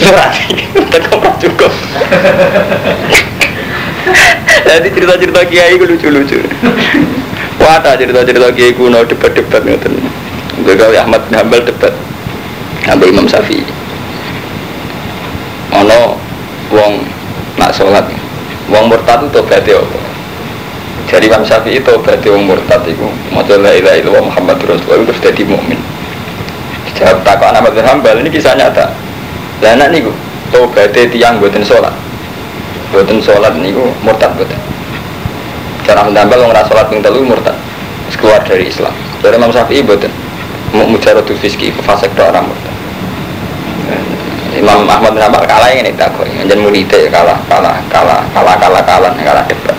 berarti tetap cukup. Jadi cerita-cerita kiai itu lucu-lucu. Wadah cerita-cerita kiai kuno debat-debat ngoten. Gagal Ahmad bin Hambal debat. Sampai Imam Syafi'i. Ono wong nak sholat, wong murtad itu tobatnya apa? Jadi Imam Syafi'i tobatnya wong murtad itu Maca la ilaha illallah Muhammad Rasulullah terus jadi mukmin. Jawab takut Ahmad bin Hambal ini kisah nyata. Lah anak niku tobatnya tiang buatin sholat. Buatin sholat niku murtad buatin. Cara mendambal orang sholat ping telu murtad. Keluar dari Islam. Dari Imam Syafi'i buatin. Mau mujaradul fiski fasik do orang murtad. Imam Ahmad bin Hanbal kalah ini tak kok. Jangan muridnya kalah, kalah, kalah, kalah, kalah, kalah, kalah debat.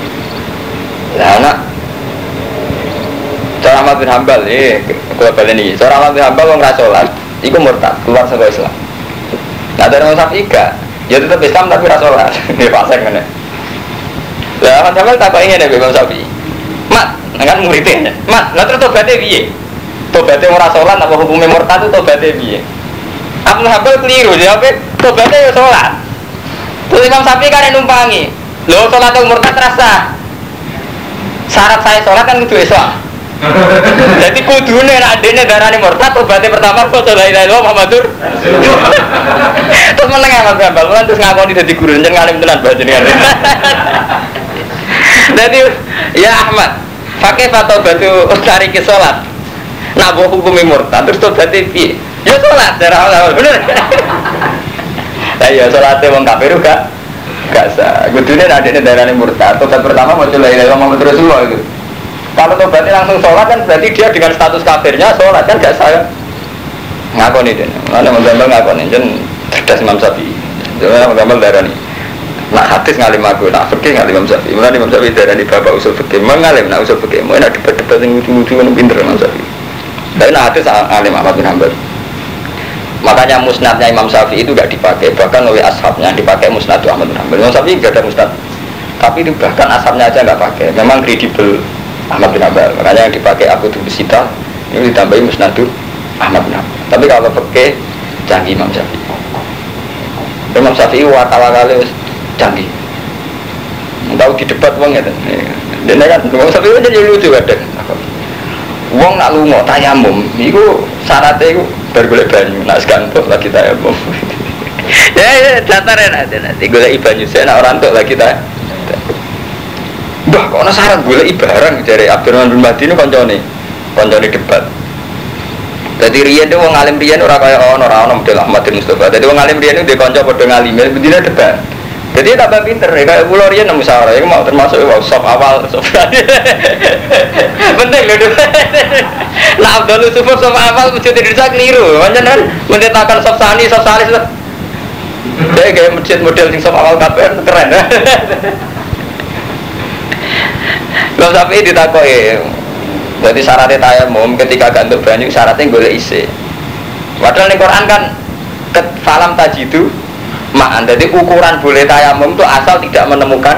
Lah anak Cara Ahmad bin Hambal, eh, kalau balik ini, cara Ahmad bin Hambal orang sholat, itu murtad, keluar sebagai Islam. Nah dari Syafi'i gak, ya tetap Islam tapi rasolat, ini pasang kan Lah Ahmad Hambal tak ingin ya Imam Syafi'i. Mat, kan muridnya, mat, lah terus tobatnya piye? Tobatnya orang sholat, apa hukumnya murtad itu tobatnya piye? Ahmad Hambal keliru, jawabnya tobatnya ya sholat. Terus Imam Syafi'i kan yang numpangi, lo sholat itu murtad terasa. Syarat saya sholat kan itu Islam. Jadi kudune nak adene darane murtad obatnya pertama kok la ilaha illallah Muhammadur. Terus meneng Ahmad Hambal, lan terus ngakoni dadi guru jeneng ngalim tenan bajenengan. Jadi ya Ahmad, pakai fatwa batu tarik ke sholat. Nak bawa hukumnya murtad terus tobatnya piye? Ya sholat, darah awal bener. Lah ya sholatnya wong kafir juga gak sah. Kudune nak adene darane murtad, tobat pertama mau ilaha illallah Muhammadur Rasulullah gitu. Kalau tobatnya langsung sholat kan berarti dia dengan status kafirnya sholat kan gak sah. Ngakoni dia, mana menggambar ngakoni, jen cerdas Imam Syafi'i. Jangan menggambar darah nih. Nak hadis ngalim aku, nak fikih ngalim Imam Syafi'i. Mulai Imam Syafi'i darah di bapak usul fikih, mengalim nak usul fikih. Mau nak debat-debat yang lucu-lucu kan pinter Imam Syafi'i. Tapi nak hadis ngalim Ahmad bin Hanbal. Makanya musnadnya Imam Syafi'i itu gak dipakai, bahkan oleh ashabnya dipakai musnad Ahmad bin Hanbal. Imam Syafi'i gak ada musnad, tapi itu bahkan ashabnya aja nggak pakai. Memang kredibel Ahmad bin Hanbal. Makanya yang dipakai aku tuh Sita ini ditambahi musnadu Ahmad bin Hanbal. Tapi kalau pakai canggih Imam Syafi'i. Imam Syafi'i wakala kali canggih. Tahu di debat uang ya, dan kan Imam Syafi'i jadi lucu kadang. Uang nak lungo tayamum, itu syaratnya itu bergolek banyu, nak sekantuk lagi tayamum. ya, ya, datar ya nanti nanti golek banyu saya nak orang tuh lagi tayamum. Bah, kok ada syarat boleh barang dari Abdurrahman bin Mahdi ini koncone, koncone debat. Jadi Rian itu wong alim Rian ora kaya ono ora ono model Ahmad bin Mustafa. Jadi wong alim Rian itu dia konco padha ngalim, bedine debat. Jadi tambah pinter, ya kayak pulau Rian nemu musyawarah, ya mau termasuk wow, sop awal, sop Penting loh, nah Abdul Yusuf sop awal masjid Indonesia keliru, macam kan? Mendetakkan sop sani, sop salis. Jadi kayak masjid model sing sop awal kafe keren. Imam Syafi'i ditakoi Berarti syaratnya tayamum ketika gantuk banyu syaratnya boleh isi Padahal di Quran kan ke falam tajidu ma'an Jadi ukuran boleh tayamum itu asal tidak menemukan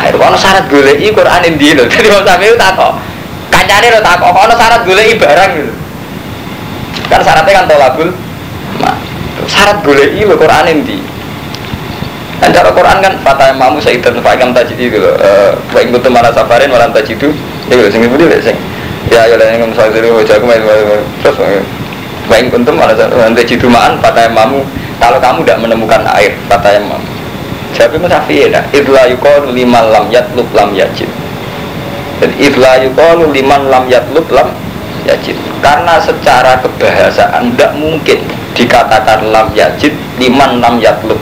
air Kalau syarat boleh i Quran ini loh Jadi Imam Syafi'i takok Kancane lo takok Kalau syarat boleh i barang gitu Kan syaratnya kan tolabul ma. Syarat boleh i lo Quran ini dan cara Quran kan fatah mamu saitan fakam tajid itu loh. Baik butuh mana safarin malam tajid itu. Ya loh, sing itu sing. Ya ya lah yang misalnya dari wajah aku main terus baik untuk mana malam tajid maan fatah mamu. Kalau kamu tidak menemukan air fatah mamu. Siapa yang safi ya? Idla yukon lima lam yatlub lam yajid. Jadi idla yukon lima lam yatlub lam yajid. Karena secara kebahasaan tidak mungkin dikatakan lam yajid liman lam yatlub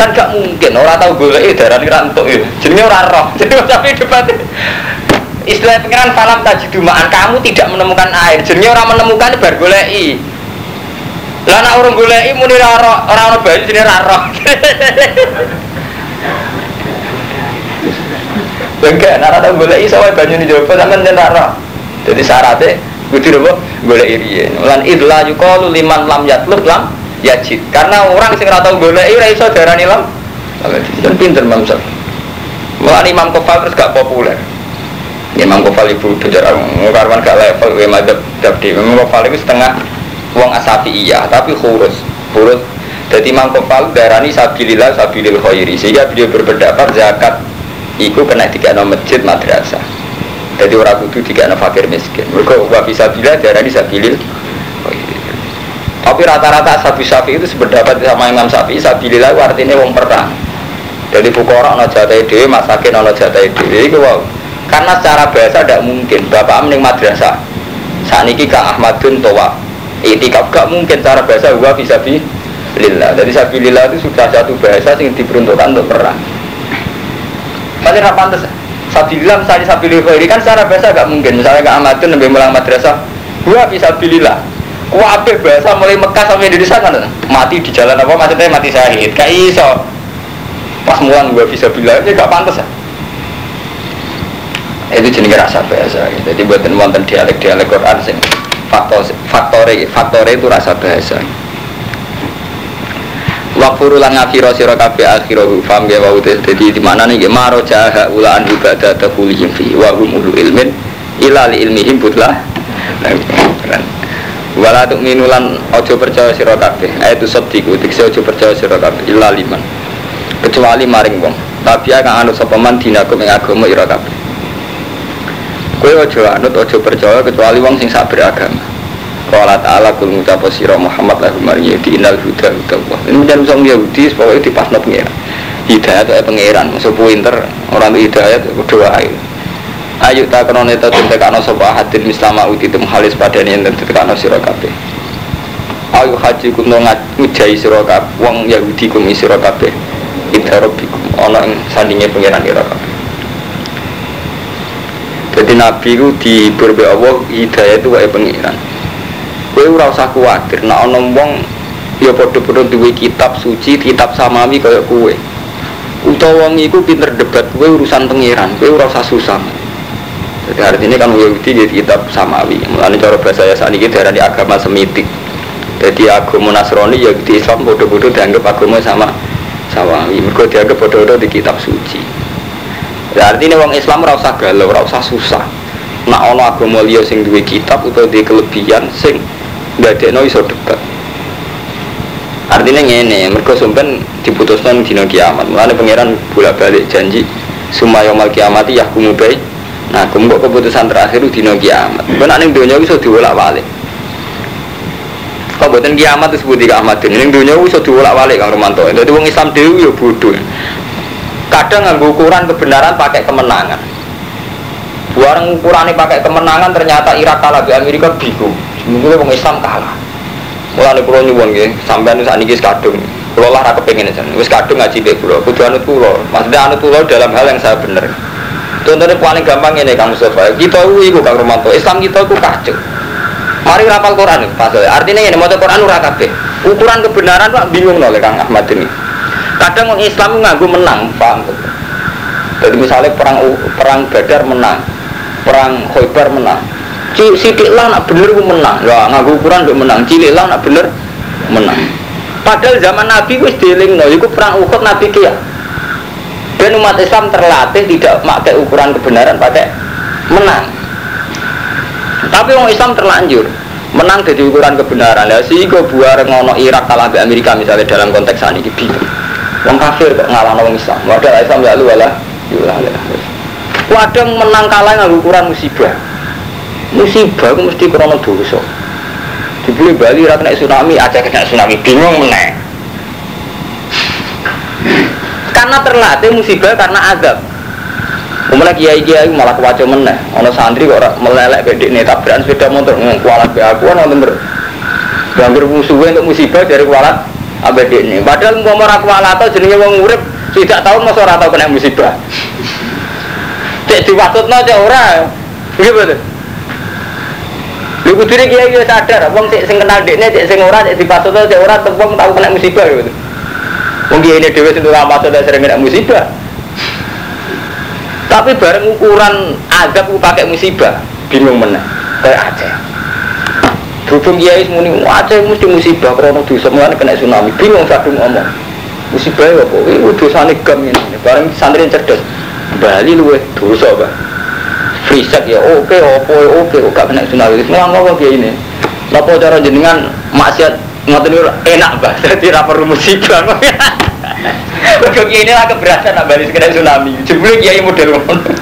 kan gak mungkin orang tahu boleh darah ini rantuk ya jadi orang roh jadi tapi debat istilah pengiran falam tajidumaan kamu tidak menemukan air jadi orang menemukan bar golei Lah nek urung goleki muni ora ora ono banyu jenenge ra roh. Enggak, nek ora goleki iso wae banyu njaba sampean yen ra roh. Dadi syaratnya kudu apa? Goleki riyen. Lan idla yuqalu liman lam yatlub lam yajid. Karena orang sing ora tau goleki ora iso darani lam. Kan pinter Syafi'i. Mulane Imam Kofal terus gak populer. Imam Kofal ibu belajar karwan gak level we madhab dabdi. Imam Kofal itu setengah wong asafi iya tapi khurus khurus. Jadi Imam Kofal darani sabilillah sabilil khairi. Sehingga beliau berpendapat zakat itu kena tiga masjid madrasah. Jadi orang kudu tiga fakir miskin. Mereka wa bisa bila darani sabilil tapi rata-rata sapi sapi itu sependapat sama Imam Sapi sabilillah artinya wong perang. Jadi fukara ono jatai dewi masakin ono jatai dewi itu wow karena secara bahasa tidak mungkin bapak mending madrasah. Saat ini ke Ahmadun Towa itikaf gak mungkin cara bahasa gua bisa bi lillah. Jadi sabi lillah itu sudah satu bahasa yang diperuntukkan untuk perang. Pasti apa pantas sabi lillah misalnya sabi lillah ini kan secara bahasa gak mungkin. Misalnya ke Ahmadun nabi mulang madrasah. Gua bisa lillah. Kuabe bahasa mulai Mekah sampai Indonesia kan mati di jalan apa? Maksudnya mati syahid. Kayak iso. Pas mulang gua bisa bilang ini gak pantas ya itu jenis rasa bahasa. Jadi buatan wonten dialek dialek Quran sing faktor faktore faktore itu rasa bahasa. Wakfuru lan ngafiro sira kabeh akhirahu fam ya wa dadi di mana nih maro jaha ulaan ibadah tahulihim fi wa hum ulu ilmin ila li ilmihim butlah. Wala tuk minulan ojo percaya sira kabeh. Ayatu sabdiku dikse ojo percaya sira kabeh illa liman. Kecuali maring wong. Tapi akan anut sapa man dinaku ing agama ira kabeh. Kue ojo anut ojo percaya kecuali wong sing sabar agama. Kala ta'ala kul ngucap sira Muhammad lahu mari di inal huda huda Allah. Ini menjadi usang Yahudi pokoknya di pasno pengiran. Hidayah itu pengiran, masuk pinter orang itu hidayah itu doa ayu. Ayo tak kena neta tentekano sapa hadil mislama uti tem halis padane yen tentekano sira kabeh. Ayo haji kuno ngujai sira kabeh wong Yahudi kum sira kabeh. Ida rabbikum ana ing sandinge pengiran ira kabeh. Jadi Nabi itu dihibur oleh Allah hidayah itu kayak pengiran. Kue ora usah khawatir. Nah ono wong ya podo-podo duwe kitab suci, kitab samawi kayak kue. Utawa wong iku pinter debat kue urusan pengiran. Kue ora usah susah. Jadi artinya kan Yahudi di kitab samawi. Mulane cara bahasa ya saat ini darah di agama semitik. Jadi agama Nasrani ya di Islam podo-podo dianggap agama sama samawi. Mereka dianggap podo-podo di kitab suci. Ya artinya wong Islam ora usah galau, ora usah susah. Nak ana agama liya sing duwe kitab utawa duwe kelebihan sing ndadekno iso debat. Artinya ngene, mergo sumpen diputuskan dina kiamat. Mulane pangeran bolak-balik janji sumaya mal kiamati yahkumu bai. Nah, kumpul keputusan terakhir dina kiamat. Ben ning donya iso diwolak-walik. Kok boten kiamat disebut di Ahmadin. Ning donya iso diwolak-walik Kang Romanto. Dadi wong Islam dhewe ya bodoh kadang nggak ukuran kebenaran pakai kemenangan buang ukurannya pakai kemenangan ternyata Irak kalah di Amerika bingung mungkin orang Islam kalah. Mulai pulau nyuwun sampai nih saat ini kadung. Pulau lah aku pengen aja wis kadung ngaji be pulau kudu anut pulau maksudnya anut pulau dalam hal yang saya benar contohnya paling gampang ini kang Mustafa. Kita itu kang Romanto. Islam kita itu kacau mari rapal Quran pas artinya ini mau Quran ura kabeh. Ukuran kebenaran pak bingung oleh kang Ahmad ini. Kadang orang Islam nganggu menang paham jadi misalnya perang perang Badar menang perang Khaybar menang sidik lah nak bener gue menang. Ya nganggu ukuran gue menang. Cilik lah nak bener menang. Padahal zaman Nabi gue dealing no itu perang Uhud Nabi kia dan umat Islam terlatih tidak pakai ukuran kebenaran pakai menang. Tapi orang Islam terlanjur menang jadi ukuran kebenaran. Ya sih gue buar ngono Irak kalah Amerika misalnya dalam konteks ini gitu. Wong kafir kok ngalah wong Islam. Wadah Islam ya lu wala. Wadah menang kalah nggak ukuran musibah. Musibah itu mesti krono dosa. Dibeli Bali ra kena tsunami, aja kena tsunami bingung meneh. Karena terlatih musibah karena azab. Kemudian kiai kiai malah kewaco meneh. Ono santri kok melelek bedek nih tabrakan sepeda motor kualat be aku ono bener. Ganggu musuhnya untuk musibah dari kualat abadi ini padahal mau merak atau jenenge wong urip tidak tahu masa ora tahu kena musibah cek diwatutno cek ora begitu betul Lho kudune kiai yo sadar, wong sing kenal dekne, cek sing ora, cek dipasut cek ora, wong tau kena musibah gitu. Wong kiai ini dhewe sing ora masuk sering kena musibah. Tapi bareng ukuran azab ku pakai musibah, bingung meneh. Kayak Aceh. Berhubung kiai semuni Aceh mesti musibah karena dosa mulane kena tsunami. Bingung sadung ngomong. Musibah ya apa? Iku dosane gam ini. Bareng santri cerdas. Bali luwe dosa, Pak riset ya oke opo oke gak kena tsunami semua ngomong kayak ini Napa cara jenengan maksiat? Ngoten enak bah jadi ra perlu musibah. Mergo ini lah keberatan nak balik kena tsunami. Jebule kiai model ngono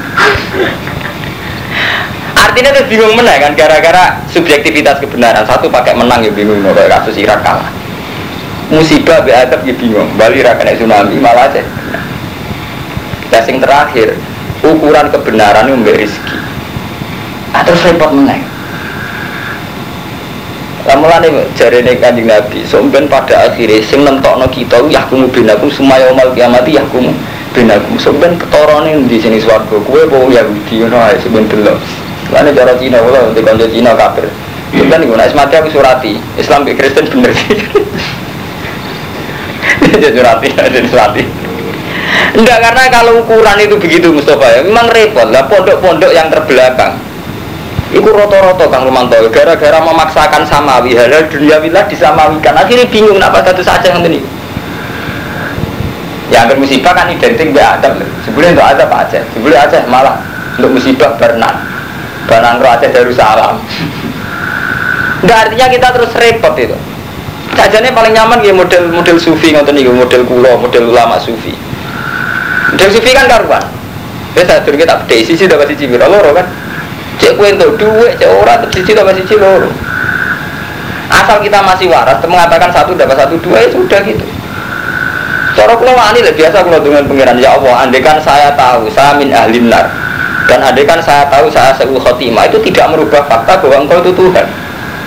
Artinya tuh bingung menang kan gara-gara subjektivitas kebenaran. Satu pakai menang ya bingung kayak kasus Irak kalah. Musibah be adab ya bingung Bali ra kena tsunami malah aja yang terakhir ukuran kebenaran itu memberi rezeki nah, terus repot meneng nih jari nih kanjeng Nabi, somben pada akhirnya sing nentokno kita ya kumu binakum semaya omal kiamati ya kumu binakum somben ketorone di sini swarga kue bawa Yahudi ngono ae somben delok. Lane cara Cina kula untuk kanca Cina kafir. Kan iku nek mati aku surati, Islam ke Kristen bener sih. Jadi surati, jadi surati. Enggak karena kalau ukuran itu begitu Mustafa ya. Memang repot lah pondok-pondok yang terbelakang. Iku roto-roto Kang Romanto gara-gara memaksakan samawi. Halal dunia wilah disamawikan. Akhirnya bingung kenapa satu saja yang ini yang bermusibah kan identik dengan adab sebelum itu adab aja sebelum aja malah untuk musibah berenang. Roh aja Darussalam. Enggak artinya kita terus repot itu. Sajanya paling nyaman ya model model sufi ngoten niku model kulo model ulama sufi model sufi kan karuan ya turun kita beda sisi dapat sisi biro loro kan? Cek kue duit cek orang sisi dapat sisi loro. Asal kita masih waras mengatakan satu dapat satu dua ya sudah gitu. Cara kulo wani lah biasa kulo dengan pengiran ya Allah andekan saya tahu saya min ahli nar. Dan andekan saya tahu saya seul khotimah. Itu tidak merubah fakta bahwa engkau itu Tuhan.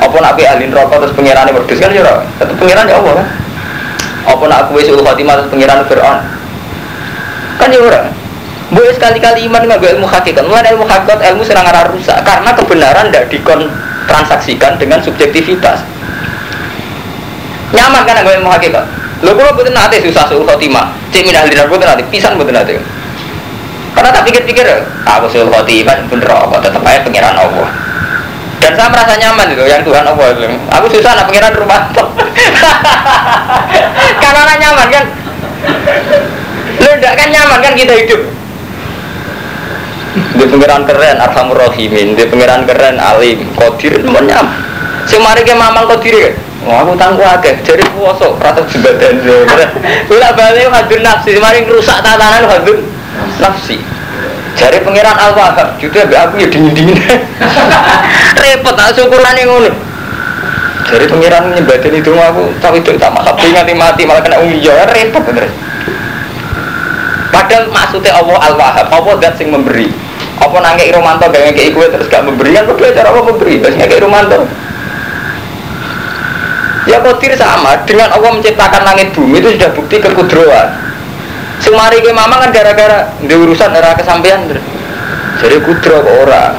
Apa nak be ahli neraka terus pengirannya berdus kan ya tetap pengiran ya Allah kan? Apa nak kue seul khotimah terus pengiran Fir'aun kan ya orang boleh sekali-kali iman nggak ilmu hakikat. Mulai ilmu hakikat ilmu serang arah rusak. Karena kebenaran tidak dikontransaksikan dengan subjektivitas. Nyaman kan nggak ilmu hakikat? Lo kalau betul nanti susah suruh khotimah. Cek minah linar betul nanti pisan betul nanti karena tak pikir-pikir aku suruh khotimah bener apa tetap aja pengiran Allah. Dan saya merasa nyaman itu yang Tuhan Allah itu. Aku susah nak pengiran rumah. Karena nyaman kan Lu tidak kan nyaman kan kita hidup? Di pengiran keren Arhamur Rahimin di pengiran keren Alim Kodir itu nyaman si mari ke mamang Kodir kan aku tangguh akeh, jadi puasa, rata jembatan Bila balik hadir nafsi, mari rusak tatanan hadir nafsi. Jadi pengiran Al-Wahab, juga aku ya dingin-dingin. Repot, tak syukuran yang ngono. Jadi pengiran nyebatin itu aku, tapi itu tak masak, mati malah kena ungi ya repot bener Padahal maksudnya Allah Al-Wahhab, Allah zat sing memberi. Apa nangke Romanto gak ngekei gue terus gak memberi kan beda cara apa memberi, terus ngekei Romanto. Ya kotir sama, dengan Allah menciptakan langit bumi itu sudah bukti kekudroan. Semari ke mama kan gara-gara di urusan era kesampaian. Jadi kudro ke orang.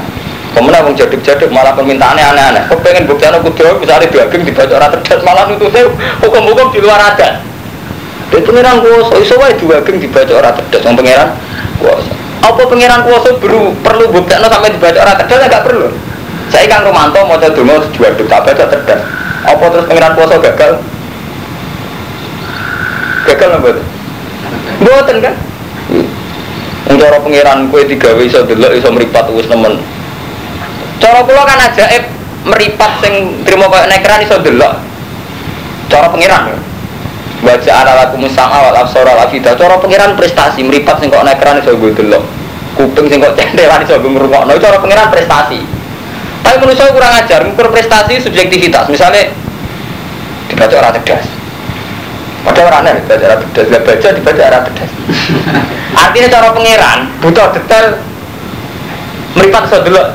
Kemudian mau jaduk-jaduk malah permintaannya aneh-aneh. Kau pengen bukti anak kudro, misalnya daging dibaca orang terdas malah nutusnya hukum-hukum di luar adat. Dan pengiran kuasa, iso wae geng dibaca orang cerdas, yang pengiran kuasa. Apa pengiran kuasa perlu perlu bukti sampai dibaca orang cerdas ya nggak perlu. Saya kan Romanto mau coba dulu dua duk tak baca cerdas. Apa terus pengiran kuasa gagal? Gagal betul? Buatan kan? Cara pengiran kue tiga iso dulu iso meripat wis nemen. Cara kula kan ajaib meripat sing terima kayak nekran iso delok. Cara pengiran. Baca ala laku musama wal absor al afida Cara pengiran prestasi Meripat sing kok naik keran iso gue delok. Kuping sing kok cendelan iso gue ngerungokno Cara pengiran prestasi. Tapi saya kurang ajar Mengukur prestasi subjektivitas. Misalnya Dibaca orang cerdas Padahal orangnya dibaca orang cerdas Gak baca dibaca orang cerdas Artinya cara pengiran Butuh detail Meripat iso delok.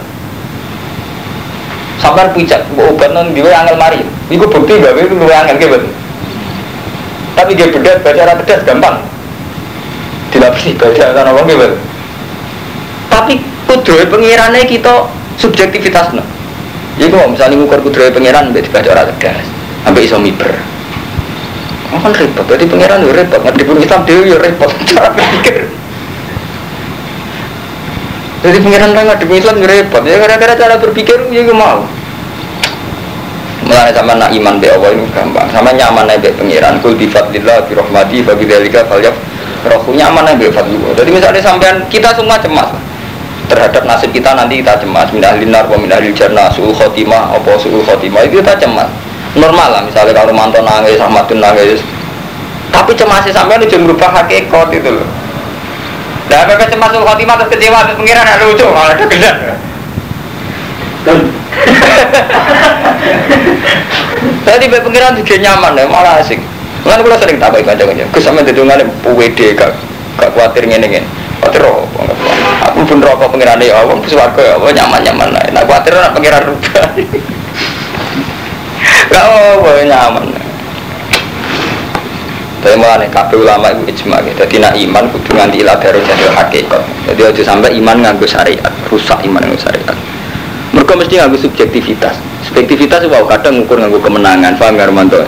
Sampai pijak, obat non diwe angel mari. Iku bukti gawe luwe angel gitu. Tapi dia beda baca arah pedas gampang. Dilapisi baca karena wong Tapi kudroy pengirannya kita subjektivitas no. Iku mau misalnya ngukur kudroy pangeran mbek dibaca ora tegas. Ambek iso miber. Oh, kan repot, jadi pangeran yo repot, ngerti pun Islam dia yo repot, cara berpikir. Jadi pangeran orang ngerti Islam yo repot, ya gara-gara cara berpikir ya mau. Mulai sama nak iman be Allah itu gampang, sama nyaman be pangeran, kul bi fadlillah bi rahmati fa bidzalika falyaf. Rohu nyaman be fadlillah. Jadi misalnya sampean kita semua cemas. Terhadap nasib kita nanti kita cemas. Minah linar wa minah jannah suul khotimah apa suul khotimah. Itu kita cemas. Normal lah misalnya kalau mantan nangis Ahmadun nangis. Tapi cemasnya sampai itu merubah hakikat itu loh. Nah apa cemas sul khotimah terus kecewa pengiran ada lucu. Malah ada gedan Tadi bapak pengiran juga nyaman ya, malah asik. Kan kalau sering tak baik aja-aja. Kesampe didungan PWD gak gak khawatir ngene ngene. Khawatir apa? Aku pun rokok pengiran ya, aku suwargo ya, nyaman nyaman lah. Nah khawatir nak pengiran rubah. Gak apa nyaman. Tapi malah nih kafe ulama itu ijma gitu. Jadi nak iman kudu nganti ilah baru jadi hakikat. Jadi aja sampai iman nganggo syariat, rusak iman nganggo syariat. Mereka mesti nganggo subjektivitas. Subjektivitas itu kadang ngukur nganggo kemenangan. Paham gak Romanto?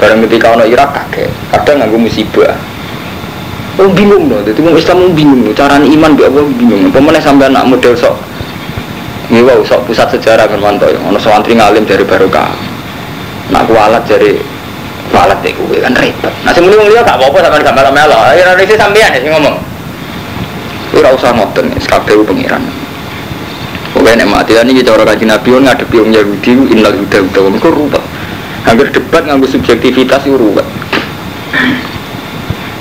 Barang ketika ono Irak kakek, kadang nganggo musibah. Oh bingung loh, jadi mau Islam bingung cara iman biar apa bingung. Pemenang sampai anak model sok, ini wow sok pusat sejarah kan manto ya, ono santri ngalim dari barokah, nak kualat dari kualat deh gue kan repot. Nah semuanya mulia gak apa-apa sama gambar melo, ya revisi sampean ya sih ngomong. Ora usah ngoten, kabeh pengiran. Pokoknya nek mati ini cara kaji Nabi ngadepi wong Yahudi innal huda huda wong ruwet. Hampir debat nganggo subjektivitas itu ruwet.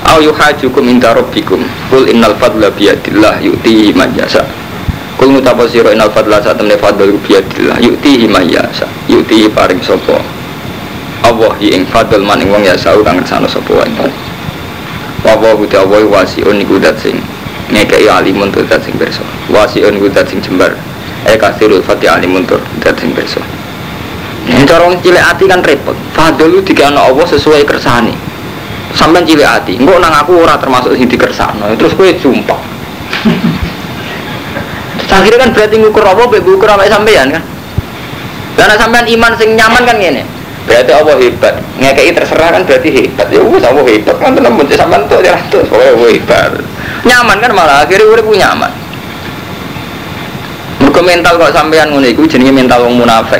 Au yuhajukum inda rabbikum Kul innal fadla biyadillah yu'tihi man yasa Kul mutapasiro innal fadla saat temne fadl biyadillah yu'tihi man yasa Yu'tihi paring sopo Allah ing fadl man ing wong yasa kang ngersano sopo wae. Wawa huda Allah wasiun iku dat sing ngekei alimun tur dat sing berso Wasiun iku dat sing jembar Eh kasirul fatih alimun tur dat sing berso Ini corong cilik hati kan repot. Fadl itu dikana Allah sesuai kersani sampai cilik hati enggak nang aku ora termasuk sing dikersakno. Terus kowe sumpah. Akhirnya kan berarti ngukur apa mbek ngukur apa sampean kan? Karena sampean iman sing nyaman kan gini berarti Allah hebat. Ngekei terserah kan berarti hebat. Ya wis Allah hebat. Kan tenan mun sampean tuh. Ya tuh hebat. Nyaman kan malah. Akhirnya urip nyaman Mergo mental kok sampean ngono iku jenenge mental wong munafik.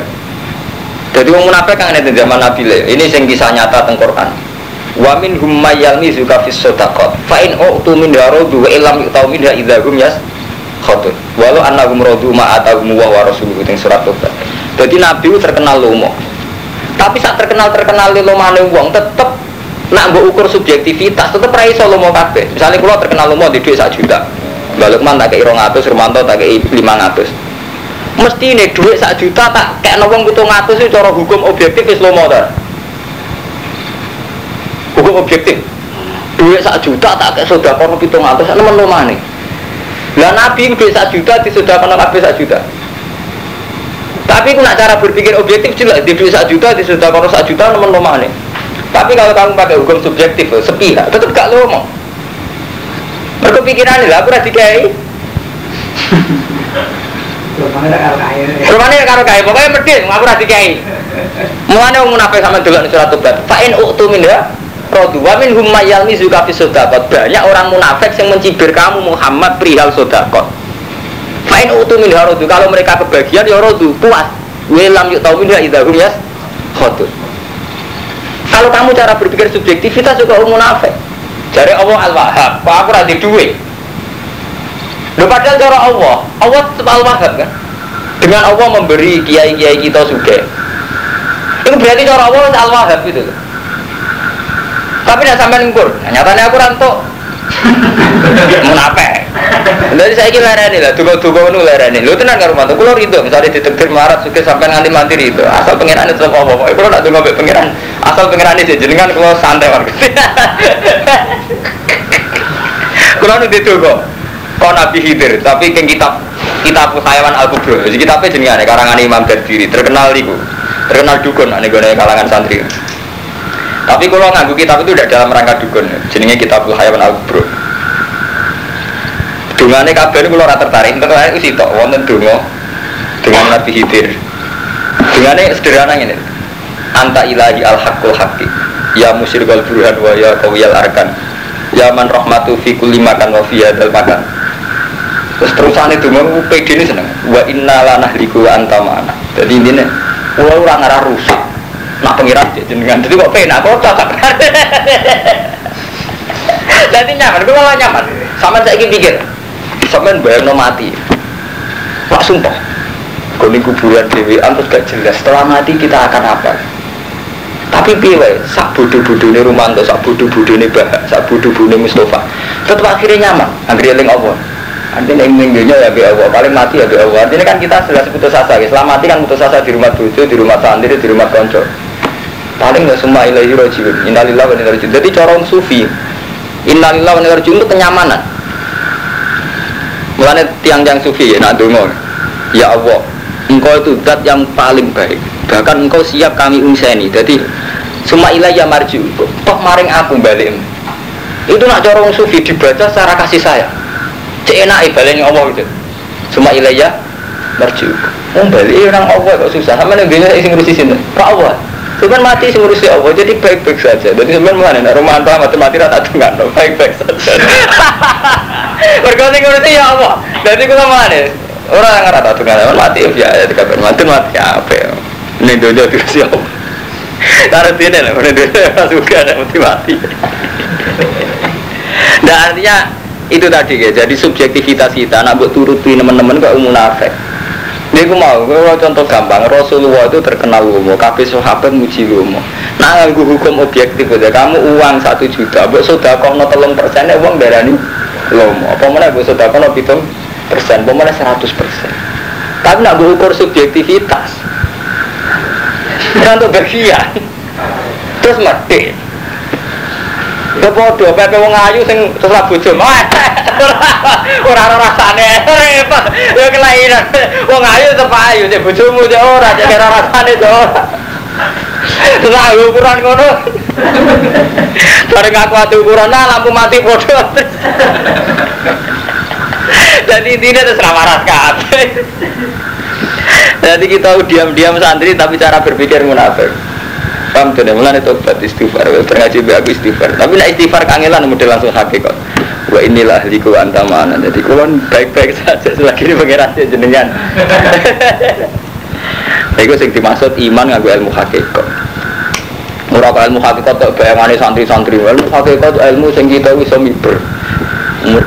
Jadi wong munafik kan ada zaman Nabi le. Ini sing kisah nyata teng Quran. Wa min hum mayalmi zuka fis sadaqat. Fa in utu min daradu wa illam yu'tau minha idza hum yas khatun. Walau annahum radu ma atahum wa wa rasuluhu teng surat jadi nabi terkenal lomo. Tapi saat terkenal terkenal lomane wong tetep nak mbok ukur subjektivitas tetep ra iso lomo kabeh. Misalnya kalau terkenal lomo di duit 1 juta Mbak Lukman tak kei 200, Romanto tak kei 500 mesti ini duit 1 juta tak kayak nawang butuh ngatus itu cara hukum objektif is lomo hukum objektif. Duit sak juta tak kayak sudah kono pitung atas nemen rumah nih lah nabi duit sak juta di sudah kono kabeh sak juta. Tapi nak cara berpikir objektif jelas di duit sak juta di sudah kono sak juta nemen rumah nih tapi kalau kamu pakai hukum subjektif sepihak tetap gak lomo mereka pikiran lah aku rasa dikai Rumahnya karo kaya, pokoknya medit, aku rasa dikai Mulanya mau munafik sama dulu surat tobat. Fa'in uktu minha rodu wa min hum mayalmi zuka fi sodakot. Banyak orang munafik yang mencibir kamu Muhammad perihal sodakot. Main utu min rodu kalau mereka kebagian ya rodu puas. Welam yuk tau minha idahum ya khodur kalau kamu cara berpikir subjektivitas juga munafik dari Allah al-wahhab. Kok aku rada duit? Loh padahal cara Allah Allah tetap al-wahhab kan? Dengan Allah memberi kiai-kiai kita juga itu berarti cara Allah al-wahhab gitu tapi tidak sampai ngukur nah, nyatanya aku rantok munafik jadi saya kira lereni lah duga-duga itu lereni. Lu kan rumah tuh kalau itu misalnya ditektir marat suka sampai nganti mati itu asal pengiran itu apa apa kalau nak tunggu pengiran asal pengiran itu jenengan kalau santai warga kalau nu kok kau nabi hidir tapi keng kitab kitab hayawan al kubro. Jadi kitabnya jenengan karangan imam berdiri terkenal itu terkenal dukun ane gue kalangan santri tapi kalau nganggu kitab itu tidak dalam rangka dukun. Jenenge kitabul hayawan al kubro. Dungane kabeh kalau rata tertarik, tertarik itu sitok wonten donga dengan Nabi Khidir. Dengannya sederhana ini. Anta ilahi al hakul haqi. Ya musyrikal burhan wa ya kawiyal arkan. Ya man rahmatu fi kulli makan wa fi hadal makan. Terus terusan itu mau PD ini seneng. Wa inna la liku wa anta ma'ana. Jadi ini nih, pulau orang arah rusak. Nak pengiran jenengan. Jadi kok penak kok cocok. Jadi nyaman, gue malah nyaman. Sama saya ingin pikir, sampean bayang no mati. Wah sumpah, kuning kuburan Dewi terus gak jelas. Setelah mati kita akan apa? Tapi pilih, sak bodoh ini Rumanto, sak bodoh bodoh ini Bahak, sak bodoh bodoh ini Mustafa. Tetap akhirnya nyaman. Akhirnya yang Allah. Artinya yang minggunya ya bi Allah, paling mati ya bi Allah. Artinya kan kita sudah putus asa, ya. Setelah mati kan putus asa di rumah tujuh, di rumah santri, di rumah konco. Paling nggak semua ilahi rojiun. Innalillah wa inna Jadi corong sufi, Innalillah wa inna itu kenyamanan. Mulanya tiang-tiang sufi ya nak dungo. Ya Allah, engkau itu dat yang paling baik. Bahkan engkau siap kami unseni. Jadi semua ilayah marju. Toh maring aku balik. Itu nak corong sufi dibaca secara kasih sayang. Cek enak ibadah Allah itu. Semua ilayah marju. Mau balik orang Allah kok susah. Sama nih biasa isi ngurusi sini. Pak Allah. Cuman mati sih ngurusi Allah, jadi baik-baik saja. Jadi sebenarnya mana? Nah, rumah antah mati-mati rata dengan baik-baik saja. Berkali ngurusi ya Allah. Jadi kita mana? Orang yang rata dengan mati ya, ya dikabar mati mati apa ya? Ini dojo diurusi Allah. Taruh sini lah, ini dojo juga ada mati mati. Dan artinya itu tadi ya, jadi subjektivitas kita nak buat turuti teman-teman kok munafik. Ini aku mau, kalau contoh gampang, Rasulullah itu terkenal umum, kabeh sahabat muji umum. Nah, aku hukum objektif aja, kamu uang satu juta, buat sudah kau no telung persen, uang darah ini lomo. Apa mana buat sudah kau no hitung persen, apa mana seratus persen. Tapi nak ukur subjektivitas, untuk berkhian, terus mati. Ya padha pepe wong ayu sing terus bojo. Ora ora rasane repot. Ya kelainan. Wong ayu tetep ayu cek bojomu cek ora cek ora rasane ora. Terus ukuran ngono. Bareng aku ati ukuran nah lampu mati padha. Jadi intinya terserah waras kabeh. Jadi kita diam-diam santri tapi cara berpikir munafik. Paham tuh mulai tobat istighfar, ngaji aku istighfar. Tapi nak istighfar kangelan model langsung hakikat. Wah inilah liku antamana. Jadi kulon baik-baik saja selagi ini pengiran jenengan. Itu sing dimaksud iman nganggo ilmu hakikat. Murah ilmu hakikat tak bayangane santri-santri. Ilmu hakikat ilmu sing kita bisa miber. Umur